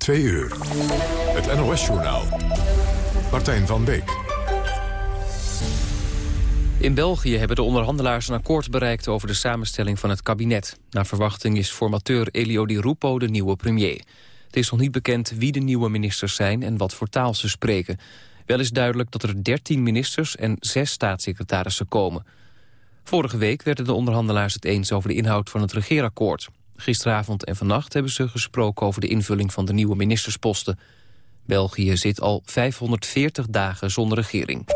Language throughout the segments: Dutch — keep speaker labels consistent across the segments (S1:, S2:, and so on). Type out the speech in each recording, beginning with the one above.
S1: Twee uur. Het NOS-journaal. Martijn van Beek.
S2: In België hebben de onderhandelaars een akkoord bereikt over de samenstelling van het kabinet. Naar verwachting is formateur Elio Di Rupo de nieuwe premier. Het is nog niet bekend wie de nieuwe ministers zijn en wat voor taal ze spreken. Wel is duidelijk dat er 13 ministers en 6 staatssecretarissen komen. Vorige week werden de onderhandelaars het eens over de inhoud van het regeerakkoord. Gisteravond en vannacht hebben ze gesproken over de invulling van de nieuwe ministersposten. België zit al 540 dagen zonder regering.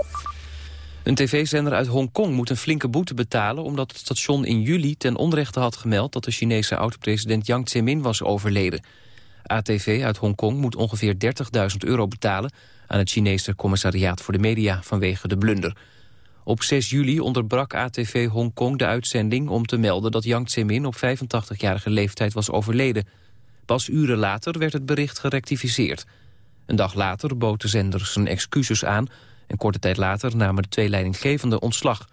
S2: Een tv-zender uit Hongkong moet een flinke boete betalen... omdat het station in juli ten onrechte had gemeld... dat de Chinese oud-president Jiang Zemin was overleden. ATV uit Hongkong moet ongeveer 30.000 euro betalen... aan het Chinese commissariaat voor de media vanwege de blunder. Op 6 juli onderbrak ATV Hongkong de uitzending om te melden... dat Jiang Zemin op 85-jarige leeftijd was overleden. Pas uren later werd het bericht gerectificeerd. Een dag later bood de zender zijn excuses aan... en korte tijd later namen de twee leidinggevenden ontslag.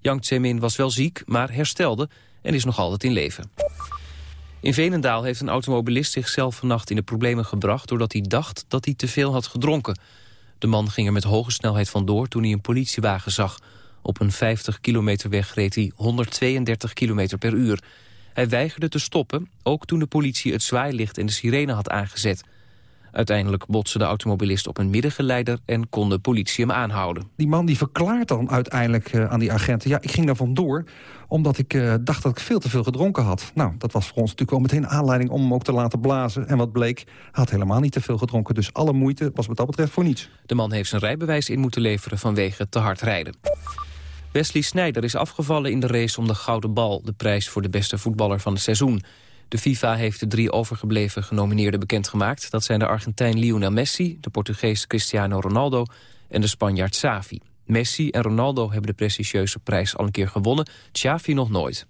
S2: Jiang Zemin was wel ziek, maar herstelde en is nog altijd in leven. In Venendaal heeft een automobilist zichzelf vannacht in de problemen gebracht... doordat hij dacht dat hij te veel had gedronken. De man ging er met hoge snelheid vandoor toen hij een politiewagen zag. Op een 50 kilometer weg reed hij 132 kilometer per uur. Hij weigerde te stoppen, ook toen de politie het zwaailicht en de sirene had aangezet. Uiteindelijk botste de automobilist op een middengeleider en kon de politie hem aanhouden.
S3: Die man die verklaart dan uiteindelijk uh, aan die agenten... ja, ik ging daar vandoor omdat ik uh, dacht dat ik veel te veel gedronken had. Nou, dat was voor ons natuurlijk wel meteen aanleiding om hem ook te laten blazen. En wat bleek, hij had helemaal niet te veel gedronken. Dus alle moeite was wat dat betreft voor niets.
S2: De man heeft zijn rijbewijs in moeten leveren vanwege te hard rijden. Wesley Sneijder is afgevallen in de race om de Gouden Bal... de prijs voor de beste voetballer van het seizoen. De FIFA heeft de drie overgebleven genomineerden bekendgemaakt. Dat zijn de Argentijn Lionel Messi, de Portugees Cristiano Ronaldo... en de Spanjaard Xavi. Messi en Ronaldo hebben de prestigieuze prijs al een keer gewonnen. Xavi nog nooit.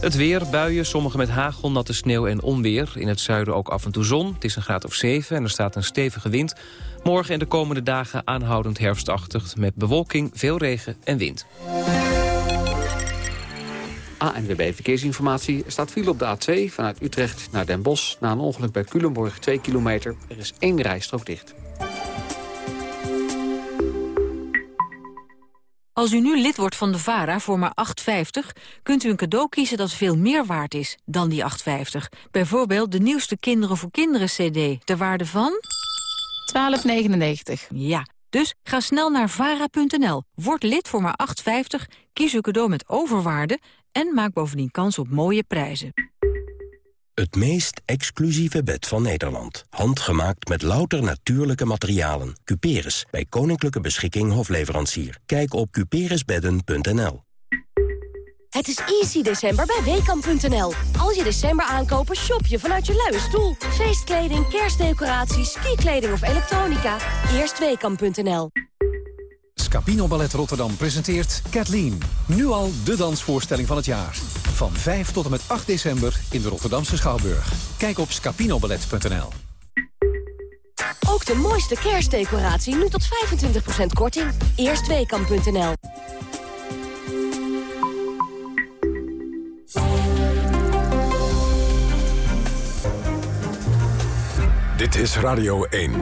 S2: Het weer, buien, sommige met hagel, natte sneeuw en onweer. In het zuiden ook af en toe zon. Het is een graad of 7 en er staat een stevige wind. Morgen en de komende dagen aanhoudend herfstachtig... met bewolking, veel regen en wind.
S4: ANWB Verkeersinformatie. Er staat file op de A2 vanuit Utrecht naar Den Bosch. Na een ongeluk bij Culemborg 2 kilometer. Er is één rijstrook dicht.
S5: Als u nu lid wordt van de VARA voor maar 8,50... kunt u een cadeau kiezen dat veel meer waard is dan die 8,50. Bijvoorbeeld de nieuwste Kinderen voor Kinderen CD. Ter waarde van...
S6: 12,99.
S5: Ja, dus ga snel naar vara.nl. Word lid voor maar 8,50. Kies uw cadeau met overwaarde en maak bovendien kans op mooie prijzen.
S7: Het meest exclusieve bed van Nederland. Handgemaakt met louter natuurlijke materialen. Cuperus, bij Koninklijke Beschikking Hofleverancier. Kijk op cuperusbedden.nl.
S8: Het is easy december bij Weekamp.nl. Als je december aankopen, shop je vanuit je luie stoel. Feestkleding, kerstdecoraties, skikleding of elektronica. Eerst Weekamp.nl.
S9: Scapino Ballet Rotterdam presenteert Kathleen. Nu al de dansvoorstelling van het jaar. Van 5 tot en met 8 december in de Rotterdamse Schouwburg. Kijk op scapinoballet.nl.
S8: Ook de mooiste kerstdecoratie nu tot 25% korting. Eerstweekam.nl
S1: Dit is Radio 1.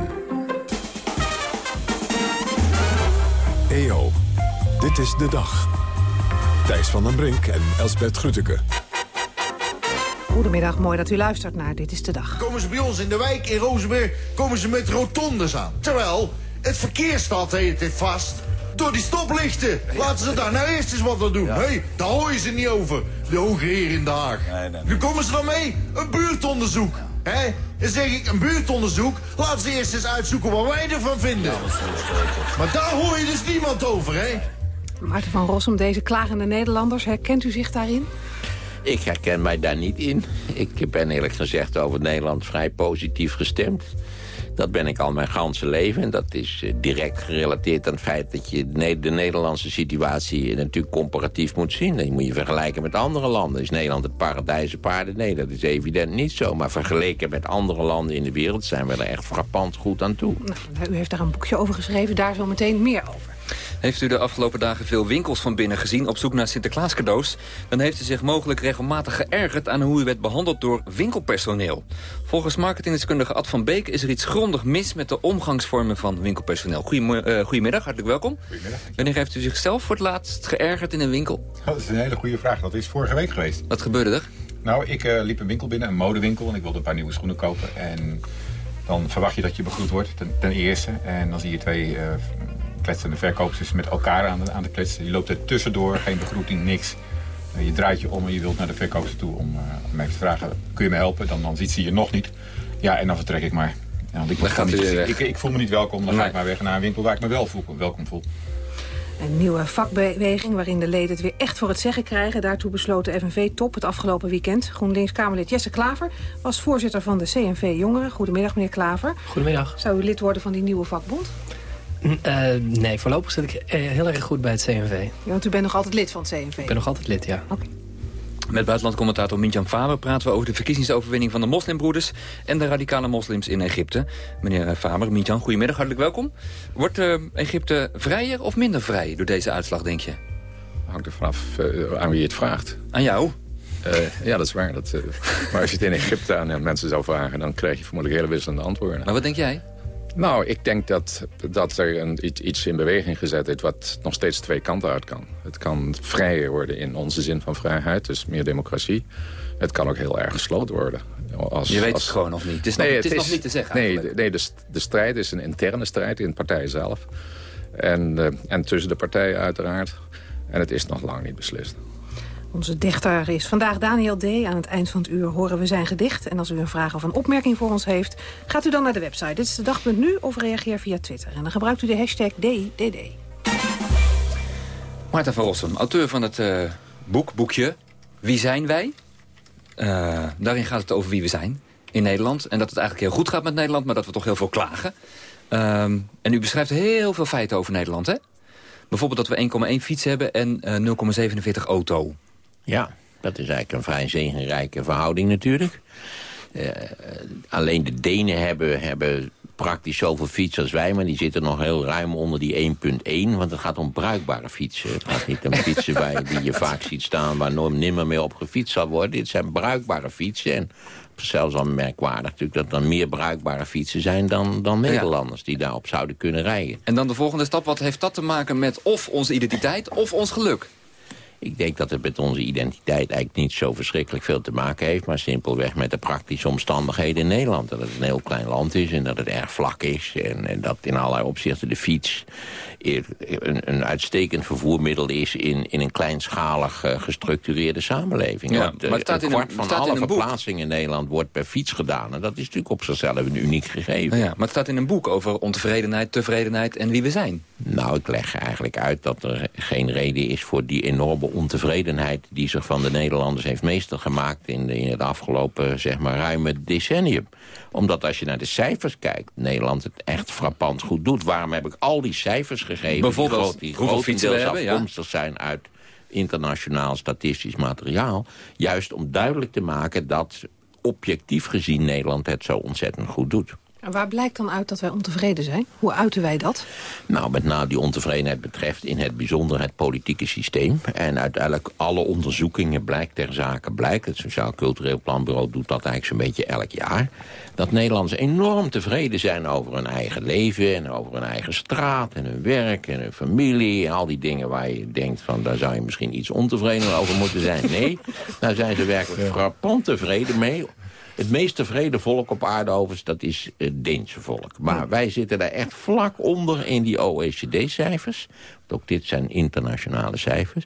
S1: EO, dit is de dag. Thijs van den Brink en Elsbert Grütke.
S10: Goedemiddag, mooi dat u luistert naar Dit is de Dag.
S11: Komen ze bij ons in de wijk in Rozenburg komen ze met rotondes aan. Terwijl het verkeer staat tijd vast door die stoplichten. Laten ze daar nou eerst eens wat aan doen. Ja. Hey, daar hoor je ze niet over, de hoge heer in de Haag. Nee, nee, Nu komen ze dan mee, een buurtonderzoek. Hè? Dan zeg ik, een buurtonderzoek, laten ze eerst eens uitzoeken wat wij ervan vinden. maar daar hoor je dus niemand over, hè?
S10: Maarten van Rossum, deze klagende Nederlanders, herkent u zich daarin?
S12: Ik herken mij daar niet in. Ik ben eerlijk gezegd over Nederland vrij positief gestemd. Dat ben ik al mijn ganse leven. En dat is eh, direct gerelateerd aan het feit dat je de Nederlandse situatie natuurlijk comparatief moet zien. Dat moet je vergelijken met andere landen. Is Nederland het paradijs paarden? Nee, dat is evident niet zo. Maar vergeleken met andere landen in de wereld zijn we er echt frappant goed aan toe.
S10: Nou, u heeft daar een boekje over geschreven, daar zo meteen meer over.
S6: Heeft u de afgelopen dagen veel winkels van binnen gezien op zoek naar Sinterklaas cadeaus... dan heeft u zich mogelijk regelmatig geërgerd aan hoe u werd behandeld door winkelpersoneel. Volgens marketingdeskundige Ad van Beek is er iets grondig mis met de omgangsvormen van winkelpersoneel. Goedemiddag, uh, goedemiddag hartelijk welkom.
S13: Goedemiddag.
S6: Wanneer heeft u zichzelf voor het laatst geërgerd in een winkel?
S13: Oh, dat is een hele goede vraag. Dat is vorige week geweest.
S6: Wat gebeurde er?
S13: Nou, ik uh, liep een winkel binnen, een modewinkel, en ik wilde een paar nieuwe schoenen kopen. En dan verwacht je dat je begroet wordt, ten, ten eerste. En dan zie je twee uh, kletsende verkoopsters met elkaar aan de, aan de kletsen. Je loopt er tussendoor, geen begroeting, niks. Uh, je draait je om en je wilt naar de verkoopster toe om, uh, om even te vragen... kun je me helpen? Dan, dan ziet ze je nog niet. Ja, en dan vertrek ik maar. Ja, want ik,
S6: gaat
S13: niet, ik, ik, voel me niet welkom, dan
S6: Nee.
S13: ga ik maar weg naar een winkel waar ik me wel voel, welkom voel.
S10: Een nieuwe vakbeweging waarin de leden het weer echt voor het zeggen krijgen. Daartoe besloot de FNV-top het afgelopen weekend. GroenLinks-Kamerlid Jesse Klaver was voorzitter van de CNV Jongeren. Goedemiddag, meneer Klaver.
S14: Goedemiddag.
S10: Zou u lid worden van die nieuwe vakbond?
S14: Eh, nee, voorlopig zit ik eh, heel erg goed bij het CNV.
S10: Ja, want u bent nog altijd lid van het CNV.
S14: Ik ben nog altijd lid, ja.
S6: Met buitenlandcommentator Mintjan Faber praten we over de verkiezingsoverwinning van de moslimbroeders en de radicale moslims in Egypte. Meneer Faber, Mintjan, goedemiddag, hartelijk welkom. Wordt eh, Egypte vrijer of minder vrij door deze uitslag, denk je?
S15: Hangt er vanaf eh, aan wie je het vraagt.
S6: Aan jou?
S15: Eh, ja, dat is waar. Dat, eh, maar als je het in Egypte aan eh, mensen zou vragen... dan krijg je vermoedelijk hele wisselende antwoorden.
S6: Maar wat denk jij?
S15: Nou, ik denk dat, dat er een, iets, in beweging gezet is... wat nog steeds twee kanten uit kan. Het kan vrijer worden in onze zin van vrijheid, dus meer democratie. Het kan ook heel erg gesloten worden. Als,
S6: Je weet
S15: als-
S6: het gewoon nog niet. Het is nog- het is nog niet te zeggen
S15: Nee,
S6: eigenlijk.
S15: nee de, de strijd is een interne strijd in de partij zelf. En, eh, en tussen de partijen uiteraard. En het is nog lang niet beslist.
S10: Onze dichter is vandaag Daniel D. Aan het eind van het uur horen we zijn gedicht. En als u een vraag of een opmerking voor ons heeft... gaat u dan naar de website. Dit is de dag.nu of reageer via Twitter. En dan gebruikt u de hashtag DDD.
S6: Maarten van Rossum, auteur van het eh, boek, boekje Wie zijn wij? Eh, daarin gaat het over wie we zijn in Nederland. En dat het eigenlijk heel goed gaat met Nederland, maar dat we toch heel veel klagen. Ehm, en u beschrijft heel veel feiten over Nederland, hè? Bijvoorbeeld dat we 1,1 fiets hebben en eh, 0,47 auto.
S12: Ja, dat is eigenlijk een vrij zegenrijke verhouding natuurlijk. Eh, alleen de Denen hebben, hebben praktisch zoveel fietsen als wij... maar die zitten nog heel ruim onder die 1.1. Want het gaat om bruikbare fietsen. Het gaat niet om fietsen bij, die je vaak ziet staan... waar nooit nimmer meer op gefietst zal worden. Dit zijn bruikbare fietsen. En zelfs al merkwaardig natuurlijk... dat er meer bruikbare fietsen zijn dan, dan Nederlanders... die daarop zouden kunnen rijden.
S6: En dan de volgende stap, wat heeft dat te maken met of onze identiteit of ons geluk?
S12: Ik denk dat het met onze identiteit eigenlijk niet zo verschrikkelijk veel te maken heeft... maar simpelweg met de praktische omstandigheden in Nederland. Dat het een heel klein land is en dat het erg vlak is... en, en dat in allerlei opzichten de fiets een, een uitstekend vervoermiddel is... in, in een kleinschalig eh, gestructureerde samenleving.
S6: Ja,
S12: Want, eh,
S6: maar het staat
S12: een
S6: in een-
S12: kwart van
S6: staat in
S12: alle verplaatsingen in Nederland wordt per fiets gedaan. En dat is natuurlijk op zichzelf een uniek gegeven.
S6: Nou ja, maar het staat in een boek over ontevredenheid, tevredenheid en wie we zijn.
S12: Nou, ik leg eigenlijk uit dat er geen reden is voor die enorme ontevredenheid... die zich van de Nederlanders heeft meester gemaakt in, de, in het afgelopen, zeg maar, ruime decennium. Omdat als je naar de cijfers kijkt, Nederland het echt frappant goed doet. Waarom heb ik al die cijfers gegeven?
S6: Bijvoorbeeld
S12: die, groot- die grotendeels
S6: ja.
S12: afkomstig zijn uit internationaal statistisch materiaal. Juist om duidelijk te maken dat objectief gezien Nederland het zo ontzettend goed doet.
S10: En waar blijkt dan uit dat wij ontevreden zijn? Hoe uiten wij dat?
S12: Nou, met name die ontevredenheid betreft in het bijzonder het politieke systeem. En uiteindelijk alle onderzoekingen blijkt ter zake blijkt... het Sociaal Cultureel Planbureau doet dat eigenlijk zo'n beetje elk jaar... dat Nederlanders enorm tevreden zijn over hun eigen leven... en over hun eigen straat en hun werk en hun familie... en al die dingen waar je denkt van... daar zou je misschien iets ontevreden over moeten zijn. Nee, daar zijn ze werkelijk frappant tevreden mee... Het meest tevreden volk op aarde overigens, dat is het Deense volk. Maar wij zitten daar echt vlak onder in die OECD-cijfers. Ook dit zijn internationale cijfers.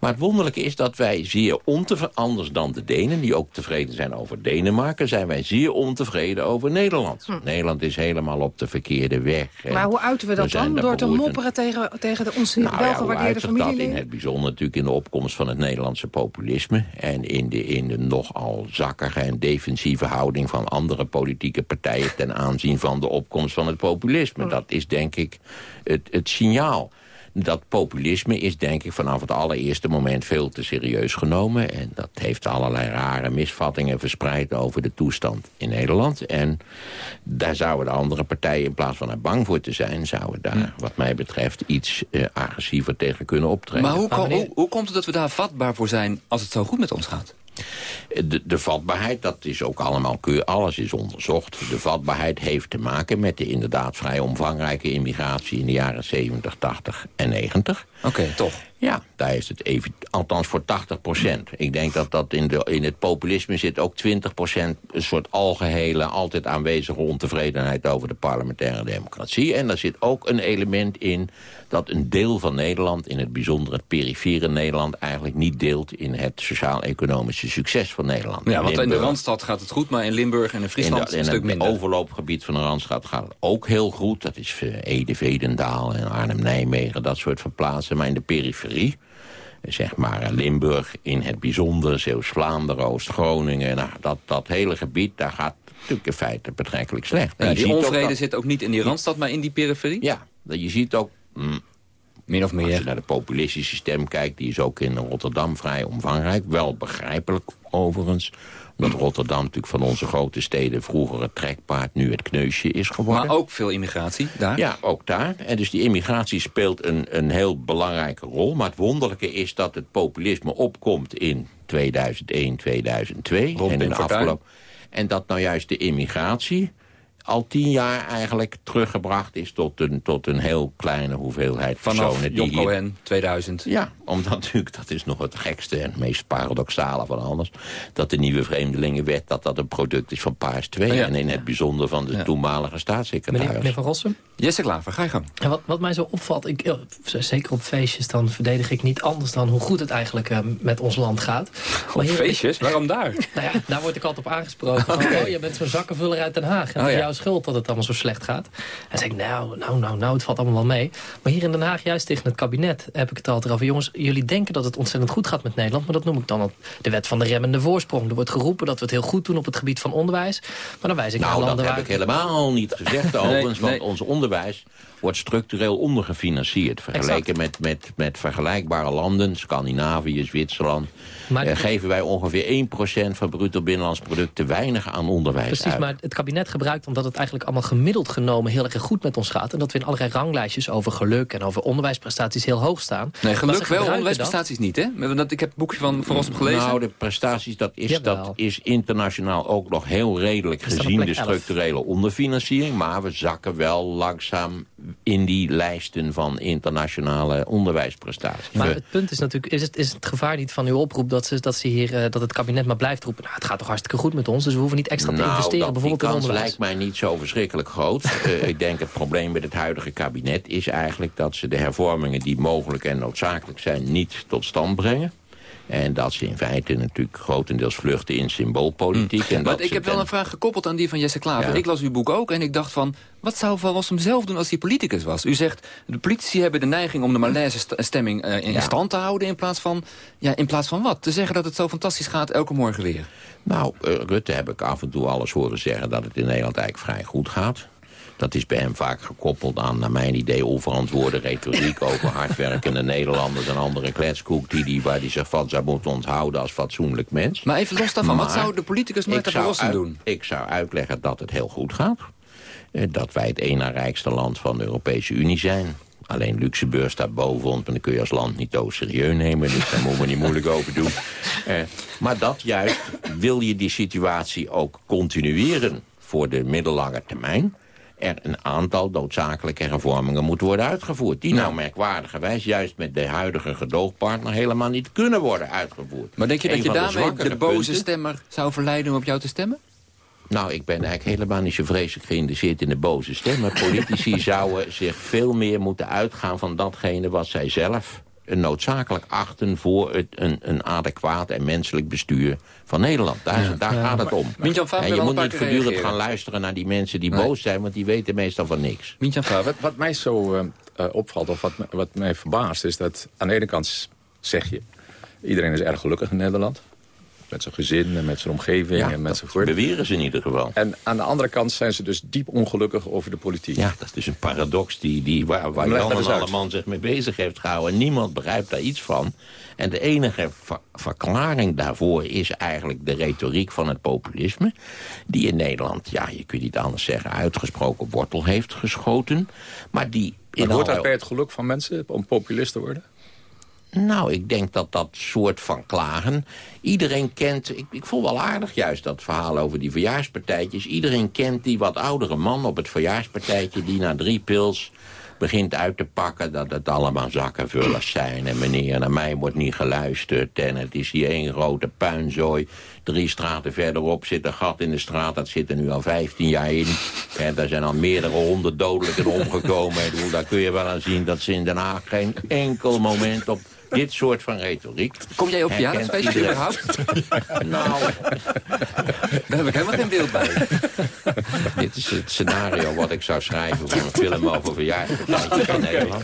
S12: Maar het wonderlijke is dat wij zeer ontevreden... anders dan de Denen, die ook tevreden zijn over Denemarken... zijn wij zeer ontevreden over Nederland. Nederland is helemaal op de verkeerde weg.
S10: Maar hoe uiten we dat dan? Door te mopperen tegen, tegen de onze
S12: nou ja, uitzicht dat in het bijzonder natuurlijk in de opkomst van het Nederlandse populisme... en in de, in de nogal zakkige en defensieve houding van andere politieke partijen... ten aanzien van de opkomst van het populisme. Dat is denk ik het, het signaal. Dat populisme is denk ik vanaf het allereerste moment veel te serieus genomen. En dat heeft allerlei rare misvattingen verspreid over de toestand in Nederland. En daar zouden de andere partijen in plaats van er bang voor te zijn... zouden daar wat mij betreft iets uh, agressiever tegen kunnen optreden.
S6: Maar hoe, hoe, hoe komt het dat we daar vatbaar voor zijn als het zo goed met ons gaat?
S12: De, de, vatbaarheid, dat is ook allemaal keur, alles is onderzocht. De vatbaarheid heeft te maken met de inderdaad vrij omvangrijke immigratie in de jaren 70, 80 en 90.
S6: Oké, toch?
S12: Ja, daar is het even, althans voor 80 procent. Ik denk dat dat in, de, in het populisme zit ook 20 procent... een soort algehele, altijd aanwezige ontevredenheid over de parlementaire democratie. En daar zit ook een element in dat een deel van Nederland... in het bijzonder het perifere Nederland... eigenlijk niet deelt in het sociaal-economische succes van Nederland.
S6: Ja, want in de Randstad gaat het goed, maar in Limburg en in Friesland in een stuk minder.
S12: In het overloopgebied van de Randstad gaat het ook heel goed. Dat is eh, Ede, Vedendaal en Arnhem-Nijmegen, dat soort van plaatsen. Maar in de periferie zeg maar Limburg in het bijzonder, Zeeuws-Vlaanderen, Oost-Groningen. Nou, dat, dat hele gebied, daar gaat natuurlijk in feite betrekkelijk slecht.
S6: Ja, die onvrede zit ook niet in die Randstad, maar in die periferie?
S12: Ja, je ziet ook... Mm,
S6: Min of meer.
S12: Als je naar de populistische stem kijkt, die is ook in Rotterdam vrij omvangrijk. Wel begrijpelijk overigens. Omdat Rotterdam natuurlijk van onze grote steden vroeger het trekpaard, nu het kneusje is geworden.
S6: Maar ook veel immigratie daar?
S12: Ja, ook daar. En dus die immigratie speelt een, een heel belangrijke rol. Maar het wonderlijke is dat het populisme opkomt in 2001, 2002.
S6: Rond
S12: en in
S6: de
S12: afgelopen. En dat nou juist de immigratie al tien jaar eigenlijk teruggebracht is tot een, tot een heel kleine hoeveelheid
S6: Vanaf
S12: personen.
S6: Cohen, 2000.
S12: Ja, omdat natuurlijk, dat is nog het gekste en het meest paradoxale van alles... dat de nieuwe Vreemdelingenwet dat dat een product is van Paars 2...
S6: Oh ja.
S12: en in het bijzonder van de
S14: Ja.
S12: toenmalige staatssecretaris.
S14: Meneer, meneer Van Rossum?
S6: Jesse Klaver, ga je gang.
S14: En wat, wat mij zo opvalt, ik, eh, zeker op feestjes... dan verdedig ik niet anders dan hoe goed het eigenlijk eh, met ons land gaat.
S6: Op feestjes? Waarom daar?
S14: Nou ja, daar word ik altijd op aangesproken. Van, oh, je bent zo'n zakkenvuller uit Den Haag. En
S6: Oh.
S14: Jouw schuld dat het allemaal zo slecht gaat. En dan zeg ik, nou, nou, nou, nou, het valt allemaal wel mee. Maar hier in Den Haag, juist tegen het kabinet, heb ik het altijd over. Jongens, jullie denken dat het ontzettend goed gaat met Nederland. Maar dat noem ik dan ook de wet van de remmende voorsprong. Er wordt geroepen dat we het heel goed doen op het gebied van onderwijs. Maar dan wijs ik naar
S12: Nou, dat
S14: landen
S12: heb
S14: waar...
S12: ik helemaal niet gezegd overigens,
S6: nee.
S12: want ons onderwijs wordt structureel ondergefinancierd. Vergeleken met, met, met vergelijkbare landen, Scandinavië, Zwitserland...
S14: Maar-
S12: eh, geven wij ongeveer 1% van bruto binnenlands product te weinig aan onderwijs
S14: Precies,
S12: uit.
S14: maar het kabinet gebruikt omdat het eigenlijk allemaal gemiddeld genomen heel erg goed met ons gaat. En dat we in allerlei ranglijstjes over geluk en over onderwijsprestaties heel hoog staan.
S6: Nee, geluk wel, onderwijsprestaties niet, hè? Dat- Ik heb het boekje van Van Rossum gelezen.
S12: Nou, de prestaties, dat is,
S14: Jawel.
S12: dat is internationaal ook nog heel redelijk gezien de
S14: 11.
S12: structurele onderfinanciering. Maar we zakken wel langzaam in die lijsten van internationale onderwijsprestaties.
S14: Maar het punt is natuurlijk, is het, is het gevaar niet van uw oproep dat, ze, dat, ze hier, eh, dat het kabinet maar blijft roepen. Nou, het gaat toch hartstikke goed met ons, dus we hoeven niet extra te
S12: nou,
S14: investeren,
S12: dat,
S14: bijvoorbeeld
S12: die
S14: in
S12: kans
S14: onderwijs.
S12: lijkt mij niet zo verschrikkelijk groot. Eh, ik denk het probleem met het huidige kabinet is eigenlijk dat ze de hervormingen die mogelijk en noodzakelijk zijn niet tot stand brengen. En dat ze in feite natuurlijk grotendeels vluchten in symboolpolitiek. En
S6: Maar
S12: dat
S6: ik heb wel een vraag gekoppeld aan die van Jesse Klaver.
S12: Ja.
S6: Ik las uw boek ook en ik dacht van... wat zou Van Rossum zelf doen als hij politicus was? U zegt, de politici hebben de neiging om de malaise st- stemming eh, in
S12: Ja.
S6: stand te houden... In plaats, van, ja, in plaats van wat? Te zeggen dat het zo fantastisch gaat elke morgen weer.
S12: Nou, eh, Rutte heb ik af en toe alles horen zeggen dat het in Nederland eigenlijk vrij goed gaat. Dat is bij hem vaak gekoppeld aan, naar mijn idee, onverantwoorde retoriek over hardwerkende Nederlanders en andere kletskoek die, die, waar hij zich van zou moeten onthouden als fatsoenlijk mens.
S6: Maar even los daarvan, wat zou de politicus Rossum
S12: uit-
S6: doen?
S12: Ik zou uitleggen dat het heel goed gaat. Eh, Dat wij het ene rijkste land van de Europese Unie zijn. Alleen Luxemburg staat boven ons, maar dan kun je als land niet zo serieus nemen. Dus daar moeten we niet moeilijk over doen. Eh, maar dat juist, wil je die situatie ook continueren voor de middellange termijn er een aantal noodzakelijke hervormingen moeten worden uitgevoerd. Die nou merkwaardigerwijs juist met de huidige gedoogpartner helemaal niet kunnen worden uitgevoerd.
S6: Maar denk je
S12: Een
S6: dat je
S12: de
S6: daarmee de, boze
S12: punten-
S6: stemmer zou verleiden om op jou te stemmen?
S12: nou, ik ben eigenlijk helemaal niet zo vreselijk geïnteresseerd in de boze stem. Maar politici zouden zich veel meer moeten uitgaan van datgene wat zij zelf noodzakelijk achten voor het, een, een adequaat en menselijk bestuur van Nederland. Daar, daar gaat het om.
S6: Mintjan Faber
S12: en je moet niet voortdurend
S6: reageren.
S12: gaan luisteren naar die mensen die
S6: Nee.
S12: boos zijn, want die weten meestal van niks.
S6: Mintjan Faber?
S15: Wat, wat mij zo eh, eh, opvalt, of wat, wat mij verbaast... is dat aan de ene kant zeg je... iedereen is erg gelukkig in Nederland. Met zijn gezin en met zijn omgeving
S12: Ja,
S15: en met
S12: dat
S15: zijn voort.
S12: beweren ze in ieder geval.
S15: En aan de andere kant zijn ze dus diep ongelukkig over de politiek.
S12: Ja, dat is dus een paradox die, die, waar, waar Jan en. Alleman zich mee bezig heeft gehouden. En niemand begrijpt daar iets van. En de enige ver- verklaring daarvoor is eigenlijk de retoriek van het populisme... die in Nederland, ja, je kunt niet anders zeggen... uitgesproken wortel heeft geschoten. Maar die in
S15: Maar hoort dat
S12: alle-
S15: bij het geluk van mensen om populist te worden?
S12: Nou, ik denk dat dat soort van klagen... Iedereen kent... Ik, ik vond wel aardig juist dat verhaal over die verjaarspartijtjes. Iedereen kent die wat oudere man op het verjaarspartijtje... die na drie pils begint uit te pakken dat het allemaal zakkenvullers zijn. En meneer, naar mij wordt niet geluisterd. En het is hier één grote puinzooi. Drie straten verderop zit een gat in de straat. Dat zit er nu al 15 jaar in. En daar zijn al meerdere honden dodelijk in omgekomen. Daar kun je wel aan zien dat ze in Den Haag geen enkel moment op dit soort van retoriek...
S6: Kom jij op verjaardagsfeest überhaupt?
S12: Nou,
S6: Daar heb ik helemaal geen beeld bij.
S12: dit is het scenario wat ik zou schrijven voor een film over verjaardagspartijtjes in Nederland.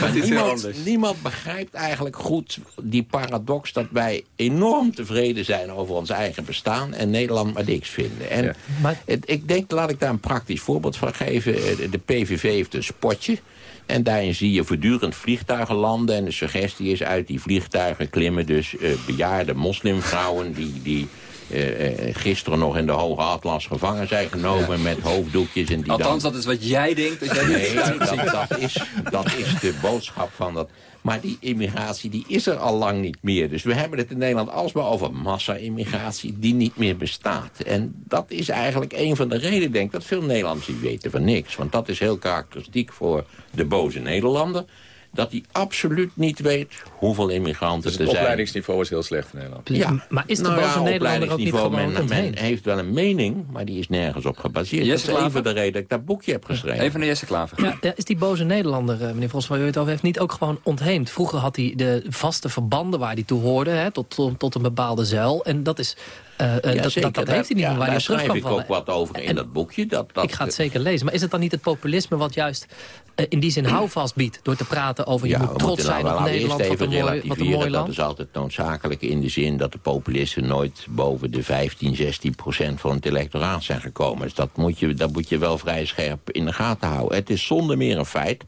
S12: Maar niemand, niemand begrijpt eigenlijk goed die paradox dat wij enorm tevreden zijn over ons eigen bestaan en Nederland maar niks vinden. En het, ik denk, laat ik daar een praktisch voorbeeld van geven. De PVV heeft een spotje. En daarin zie je voortdurend vliegtuigen landen. En de suggestie is uit die vliegtuigen klimmen dus eh, bejaarde moslimvrouwen... die, die eh, eh, gisteren nog in de Hoge Atlas gevangen zijn genomen met hoofddoekjes. En die
S6: Althans,
S12: dan...
S6: dat is wat jij denkt. Dat jij
S12: Nee, dat, is, dat is de boodschap van dat. Maar die immigratie die is er al lang niet meer. Dus we hebben het in Nederland alsmaar over massa-immigratie die niet meer bestaat. En dat is eigenlijk een van de redenen, denk ik, dat veel Nederlanders weten van niks. Want dat is heel karakteristiek voor de boze Nederlander. Dat hij absoluut niet weet hoeveel immigranten
S15: Dus
S12: er
S15: het
S12: zijn.
S15: opleidingsniveau is heel slecht in Nederland.
S12: Ja,
S14: Maar is de
S12: nou
S14: boze
S12: ja,
S14: Nederlander ook niet
S12: opleidingsniveau,
S14: gewoon
S12: men, heeft wel een mening, maar die is nergens op gebaseerd.
S6: Jesse
S12: dat is van de redenen dat ik dat boekje heb geschreven.
S6: Even naar Jesse Klaver.
S14: Ja, ja, is die boze Nederlander, eh, meneer Vos, waar u het over heeft, niet ook gewoon ontheemd? Vroeger had hij de vaste verbanden waar hij toe hoorde, hè, tot, tot, tot een bepaalde zuil. En dat is... eh, eh,
S12: Ja,
S14: dat, dat, dat heeft hij niet
S12: Ja,
S14: meer waar hij
S12: Daar
S14: op terug
S12: schrijf ik ook wat over in
S14: En-
S12: dat boekje. Dat, dat,
S14: Ik ga het zeker lezen. Maar is het dan niet het populisme wat juist eh, in die zin houvast biedt... door te praten over je
S12: ja,
S14: moet
S12: we
S14: trots
S12: moeten
S14: zijn
S12: nou
S14: op
S12: eerst
S14: Nederland, wat
S12: even
S14: een, mooi, wat een
S12: Dat is altijd noodzakelijk in de zin dat de populisten nooit boven de 15, 16 procent van het electoraat zijn gekomen. Dus dat moet, je, dat moet je wel vrij scherp in de gaten houden. Het is zonder meer een feit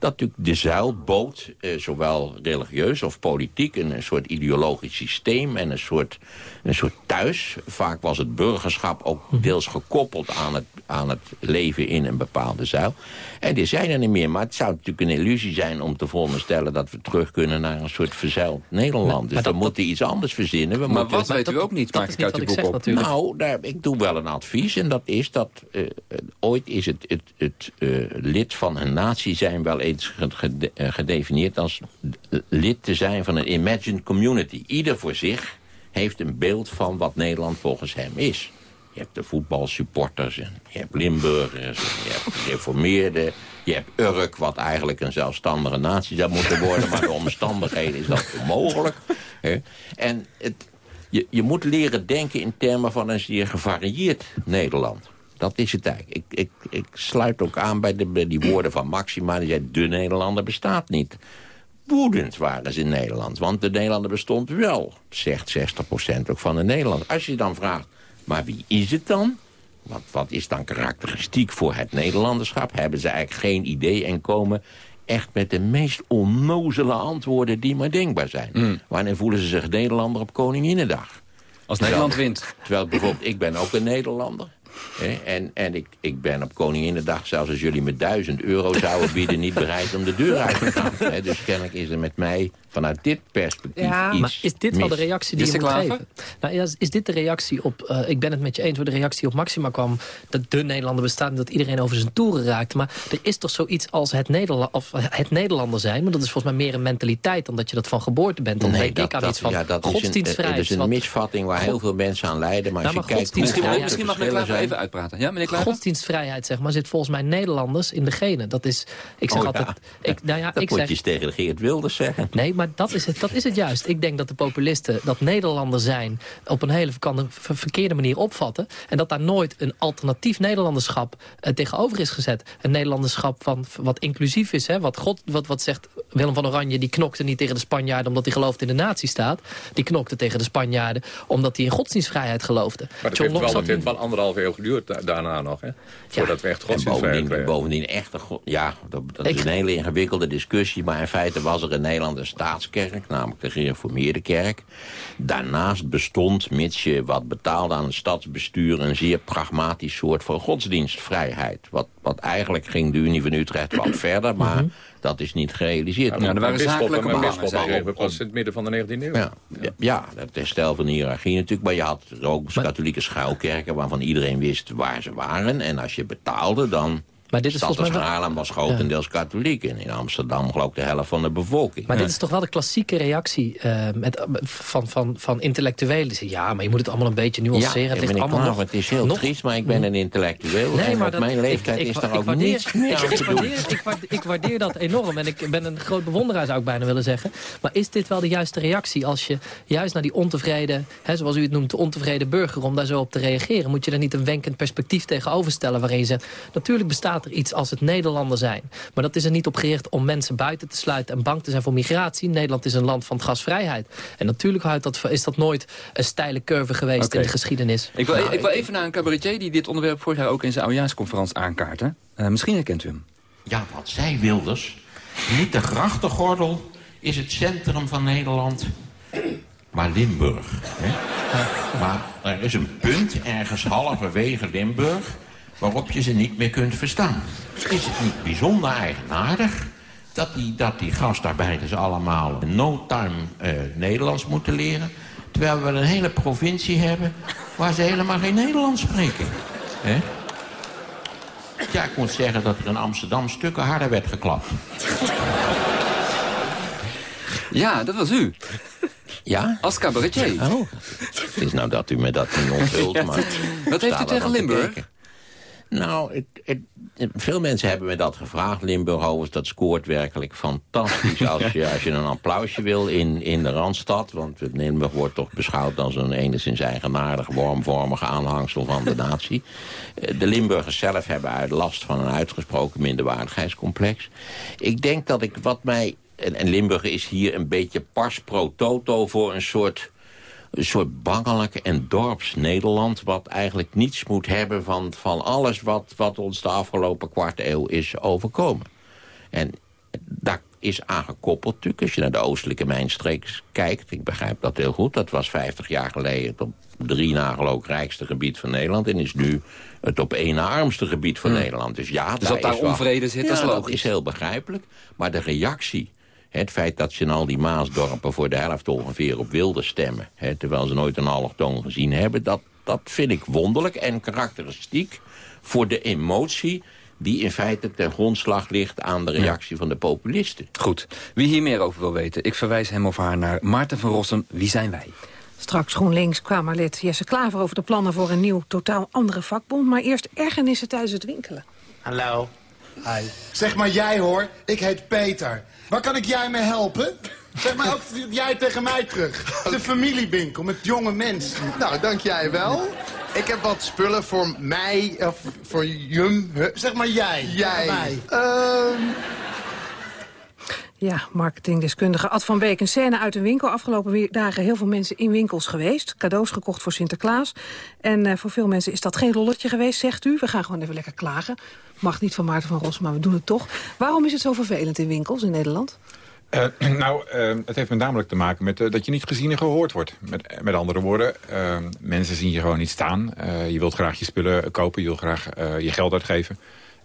S12: dat natuurlijk de zuil bood, eh, zowel religieus of politiek... Een, een soort ideologisch systeem en een soort, een soort thuis. Vaak was het burgerschap ook deels gekoppeld aan het, aan het leven in een bepaalde zuil. En die zijn er niet meer. Maar het zou natuurlijk een illusie zijn om te veronderstellen... dat we terug kunnen naar een soort verzeild Nederland. dus
S6: maar
S12: we
S6: dat-
S12: moeten iets anders verzinnen. We
S6: Maar
S12: moeten,
S6: wat weet u ook niet, maak ik uit uw boek op.
S12: nou, daar, ik doe wel een advies. En dat is dat eh, eh, ooit is het, het, het eh, lid van een natie zijn wel gede- eh, gedefinieerd als lid te zijn van een imagined community. Ieder voor zich heeft een beeld van wat Nederland volgens hem is. Je hebt de voetbalsupporters, en je hebt Limburgers, je hebt gereformeerden, je hebt Urk, wat eigenlijk een zelfstandige natie zou moeten worden, maar de omstandigheden is dat onmogelijk. En het, je, je moet leren denken in termen van een zeer gevarieerd Nederland. Dat is het eigenlijk. Ik, ik, ik sluit ook aan bij, de, bij die woorden van Maxima. Die zei, de Nederlander bestaat niet. Woedend waren ze in Nederland. Want de Nederlander bestond wel, zegt 60% ook van de Nederlanders. Als je dan vraagt, maar wie is het dan? Wat, wat is dan karakteristiek voor het Nederlanderschap? Hebben ze eigenlijk geen idee en komen echt met de meest onnozele antwoorden die maar denkbaar zijn. Wanneer voelen ze zich Nederlander op Koninginnedag?
S6: Als
S12: Terwijl-
S6: Nederland wint.
S12: Terwijl bijvoorbeeld, ik ben ook een Nederlander. Hè, en en ik, ik ben op Koninginnedag, zelfs als jullie me duizend euro zouden bieden... niet bereid om de deur uit te gaan. Hè, dus kennelijk is er met mij vanuit dit perspectief
S14: Ja,
S12: iets
S14: maar is dit wel de reactie die je moet geven? Nou, ja, is dit de reactie op... eh, ik ben het met je eens, waar de reactie op Maxima kwam... dat de Nederlander bestaat en dat iedereen over zijn toeren raakt. Maar er is toch zoiets als het, Nederla of het Nederlander zijn? Maar dat is volgens mij meer een mentaliteit... dan dat je dat van geboorte bent. Dan
S12: Nee,
S14: denk ik aan iets van
S12: ja, dat is een,
S14: godsdienstvrijheid.
S12: het is een misvatting waar heel veel mensen aan lijden. Maar
S14: Nou,
S12: als
S14: maar
S12: je kijkt hoe
S14: godsdienstvrijheid-
S12: groot de
S6: Misschien mag ik even uitpraten. Ja, meneer Klaver?
S14: Godsdienstvrijheid, zeg maar, zit volgens mij Nederlanders in de genen. Dat is, ik zeg
S12: Oh,
S14: altijd...
S12: ja.
S14: Ik, nou ja,
S12: dat
S14: ik
S12: moet
S14: zeg,
S12: je eens tegen de Geert Wilders zeggen.
S14: Nee, maar dat is, het, dat is het juist. Ik denk dat de populisten dat Nederlanders zijn... op een hele verkeerde manier opvatten. En dat daar nooit een alternatief Nederlanderschap eh, tegenover is gezet. Een Nederlanderschap van, wat inclusief is. Hè? Wat, God, wat, wat zegt Willem van Oranje, die knokte niet tegen de Spanjaarden... omdat hij gelooft in de nazistaat. Die knokte tegen de Spanjaarden omdat hij in godsdienstvrijheid geloofde.
S15: Maar dat
S14: John
S15: heeft wel, heeft wel anderhalf eeuw geduurd da- daarna nog. Hè? Voordat we echt
S12: En
S15: godsdienstvrijheid
S12: bovendien,
S15: kregen.
S12: bovendien echt een, ja, dat, dat is een hele ingewikkelde discussie. Maar in feite was er in Nederland een staatskerk, namelijk de gereformeerde kerk. Daarnaast bestond, mits je wat betaalde aan het stadsbestuur... een zeer pragmatisch soort van godsdienstvrijheid. Wat, wat eigenlijk ging de Unie van Utrecht wat verder, maar dat is niet gerealiseerd.
S6: Ja, er waren zakelijke belangen,
S15: pas in het midden van de 19e eeuw.
S12: Ja, ja. ja, het herstel van de hiërarchie natuurlijk. Maar je had Rooms-Katholieke schuilkerken waarvan iedereen wist waar ze waren. En als je betaalde, dan...
S14: Maar dit is volgens mij
S12: Haarlem was grotendeels katholiek. En in Amsterdam geloof ik de helft van de bevolking.
S14: Maar dit is toch wel de klassieke reactie eh, met, van, van, van intellectuelen. Die zeggen, ja, maar je moet het allemaal een beetje nuanceren.
S12: ja,
S14: het ligt allemaal nog...
S12: het is heel
S14: nog-
S12: triest, maar ik ben een intellectueel.
S14: Nee,
S12: en
S14: maar dat-
S12: mijn leeftijd
S14: ik- ik-
S12: is daar ook
S14: waardeer-
S12: niets meer
S14: ik waardeer, ik, waardeer, ik waardeer dat enorm en ik ben een groot bewonderaar, zou ik bijna willen zeggen. Maar is dit wel de juiste reactie als je juist naar die ontevreden, hè, zoals u het noemt, de ontevreden burger, om daar zo op te reageren? Moet je er niet een wenkend perspectief tegenover stellen waarin je zegt, natuurlijk bestaat er iets als het Nederlander zijn. Maar dat is er niet op gericht om mensen buiten te sluiten en bang te zijn voor migratie. Nederland is een land van gasvrijheid. En natuurlijk dat, is dat nooit een steile curve geweest in de geschiedenis.
S6: Ik wil,
S12: Nou,
S6: ik wil even naar een cabaretier die dit onderwerp vorig jaar ook in zijn oudejaarsconferentie aankaartte. Eh, misschien herkent u hem.
S16: Ja, wat zei Wilders? Niet de grachtengordel is het centrum van Nederland, maar Limburg. Hè? Maar er is een punt ergens halverwege Limburg waarop je ze niet meer kunt verstaan. Is het niet bijzonder eigenaardig dat die, dat die gastarbeiders allemaal in no time eh, Nederlands moeten leren... terwijl we een hele provincie hebben waar ze helemaal geen Nederlands spreken? Ja, ik moet zeggen dat er in Amsterdam stukken harder werd geklapt.
S6: Ja, dat was u.
S12: Ja?
S6: Als cabaretier.
S12: Oh. Het is nou dat u me dat niet onthult, maar...
S6: Wat heeft u tegen
S12: te
S6: Limburg?
S12: Nou, het, het- veel mensen hebben me dat gevraagd. Limburg overigens, dat scoort werkelijk fantastisch... als je, als je een applausje wil in, in de Randstad. Want Limburg wordt toch beschouwd als een enigszins eigenaardig... wormvormige aanhangsel van de natie. Eh, De Limburgers zelf hebben uit last van een uitgesproken minderwaardigheidscomplex. Ik denk dat ik wat mij... En, en Limburg is hier een beetje pars pro toto voor een soort een soort bangelijk en dorps-Nederland... wat eigenlijk niets moet hebben van, van alles wat, wat ons de afgelopen kwart eeuw is overkomen. En daar is aangekoppeld natuurlijk, als je naar de oostelijke mijnstreek kijkt... ik begrijp dat heel goed, dat was 50 jaar geleden... het op drie na geloof ik rijkste gebied van Nederland... en is nu het op één na armste gebied van Nederland. Dus ja,
S6: Dus dat daar
S12: is wel-
S6: onvrede zit, dat is logisch.
S12: is heel begrijpelijk. Maar de reactie het feit dat ze in al die Maasdorpen voor de helft ongeveer op wilde stemmen... Hè, terwijl ze nooit een allochtoon gezien hebben... Dat, dat vind ik wonderlijk en karakteristiek voor de emotie... die in feite ten grondslag ligt aan de reactie van de populisten.
S6: Goed. Wie hier meer over wil weten, ik verwijs hem of haar naar Maarten van Rossum. Wie zijn wij?
S10: Straks GroenLinks Kamerlid Jesse Klaver over de plannen voor een nieuw, totaal andere vakbond. Maar eerst ergernissen tijdens het winkelen.
S17: Hallo. Hi. Zeg maar jij hoor, ik heet Peter. Waar kan ik jij mee helpen? Zeg maar ook jij tegen mij terug. De familiewinkel met jonge mensen.
S18: Nou, dank jij wel. Ik heb wat spullen voor mij, of voor jum.
S17: Zeg maar jij.
S18: Jij.
S17: mij.
S18: Ehm,
S10: Ja, marketingdeskundige Ad van Beek. Een scène uit een winkel. Afgelopen dagen heel veel mensen in winkels geweest. Cadeaus gekocht voor Sinterklaas. En eh, voor veel mensen is dat geen rolletje geweest, zegt u. We gaan gewoon even lekker klagen. Mag niet van Maarten van Ros, maar we doen het toch. Waarom is het zo vervelend in winkels in Nederland?
S13: Eh, nou, eh, het heeft met namelijk te maken met dat je niet gezien en gehoord wordt. Met, met andere woorden, mensen zien je gewoon niet staan. Je wilt graag je spullen kopen, je wilt graag je geld uitgeven.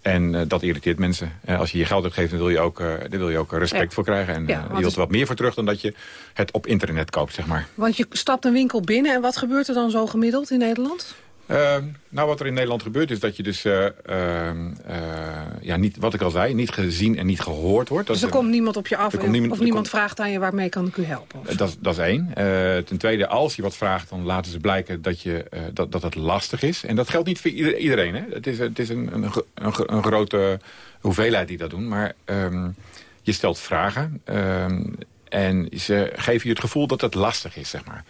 S13: En eh, dat irriteert mensen. Eh, als je je geld uitgeeft, dan wil je ook, eh, daar wil je ook respect
S10: Ja.
S13: voor krijgen. En
S10: Ja,
S13: je wilt er wat meer voor terug dan dat je het op internet koopt, zeg maar.
S10: Want je stapt een winkel binnen en wat gebeurt er dan zo gemiddeld in Nederland?
S13: Ehm, nou, wat er in Nederland gebeurt is dat je dus, eh, ehm, eh, ja, niet, wat ik al zei, niet gezien en niet gehoord wordt. Dat
S10: Dus er komt niemand op je af en-
S13: niemand-
S10: of niemand
S13: komt-
S10: vraagt aan je waarmee kan ik u helpen?
S13: Dat, is- dat is één. Eh, ten tweede, als je wat vraagt, dan laten ze blijken dat, je, dat, dat het lastig is. En dat geldt niet voor ieder- iedereen. Hè. Het is, het is een, een, een, gro- een grote hoeveelheid die dat doen. Maar ehm, je stelt vragen en ze geven je het gevoel dat het lastig is, zeg maar.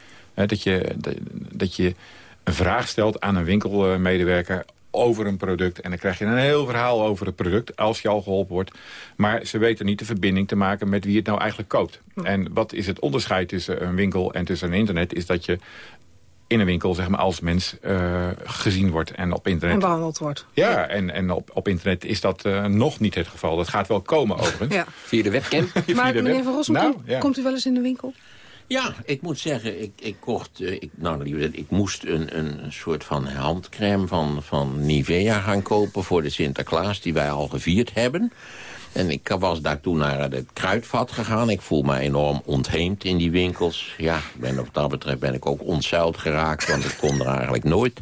S13: Dat, je, dat, dat je een vraag stelt aan een winkelmedewerker over een product. En dan krijg je een heel verhaal over het product, als je al geholpen wordt. Maar ze weten niet de verbinding te maken met wie het nou eigenlijk koopt. En wat is het onderscheid tussen een winkel en tussen een internet... is dat je in een winkel zeg maar, als mens eh, gezien wordt en op internet...
S10: En behandeld wordt.
S13: Ja, en, en op, op internet is dat eh, nog niet het geval. Dat gaat wel komen overigens.
S10: Ja.
S6: Via de webcam?
S10: Maar meneer Van Rossum,
S13: Nou,
S10: komt,
S13: ja.
S10: komt u wel eens in de winkel?
S12: Ja, ik moet zeggen, ik, ik kocht, eh, ik, nou, ik moest een, een soort van handcrème van, van Nivea gaan kopen voor de Sinterklaas die wij al gevierd hebben. En ik was daar toen naar het kruidvat gegaan. Ik voel me enorm ontheemd in die winkels. Ja, ben, wat dat betreft ben ik ook ontzuild geraakt, want ik kom er eigenlijk nooit.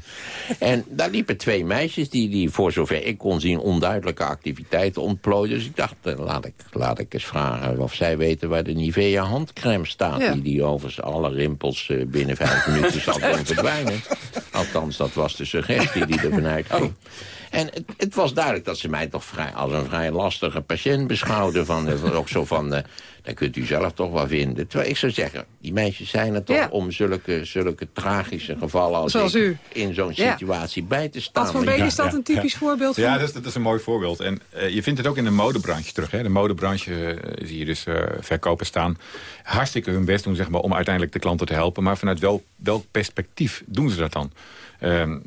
S12: En daar liepen twee meisjes die, die voor zover ik kon zien onduidelijke activiteiten ontplooiden. Dus ik dacht, eh, laat ik, laat ik eens vragen of zij weten waar de Nivea handcrème staat.
S10: Ja.
S12: Die, die overigens alle rimpels eh, binnen vijf minuten zal doen verdwijnen. Althans, dat was de suggestie die er vanuit ging. En het, het was duidelijk dat ze mij toch vrij, als een vrij lastige patiënt beschouwden. Van, eh, ook zo van, eh dat kunt u zelf toch wel vinden. Terwijl ik zou zeggen, die meisjes zijn er toch
S10: Ja.
S12: om zulke, zulke tragische gevallen als
S10: Zoals
S12: ik
S10: u.
S12: in zo'n
S10: Ja.
S12: situatie bij te staan. Want
S10: Been,
S12: ja,
S10: is dat een typisch voorbeeld van...
S13: Ja, dat is, dat is een mooi voorbeeld. En eh, je vindt het ook in de modebranche terug. Hè. De modebranche eh, zie je dus eh, verkopers staan. Hartstikke hun best doen zeg maar, om uiteindelijk de klanten te helpen. Maar vanuit wel, welk perspectief doen ze dat dan? Ehm,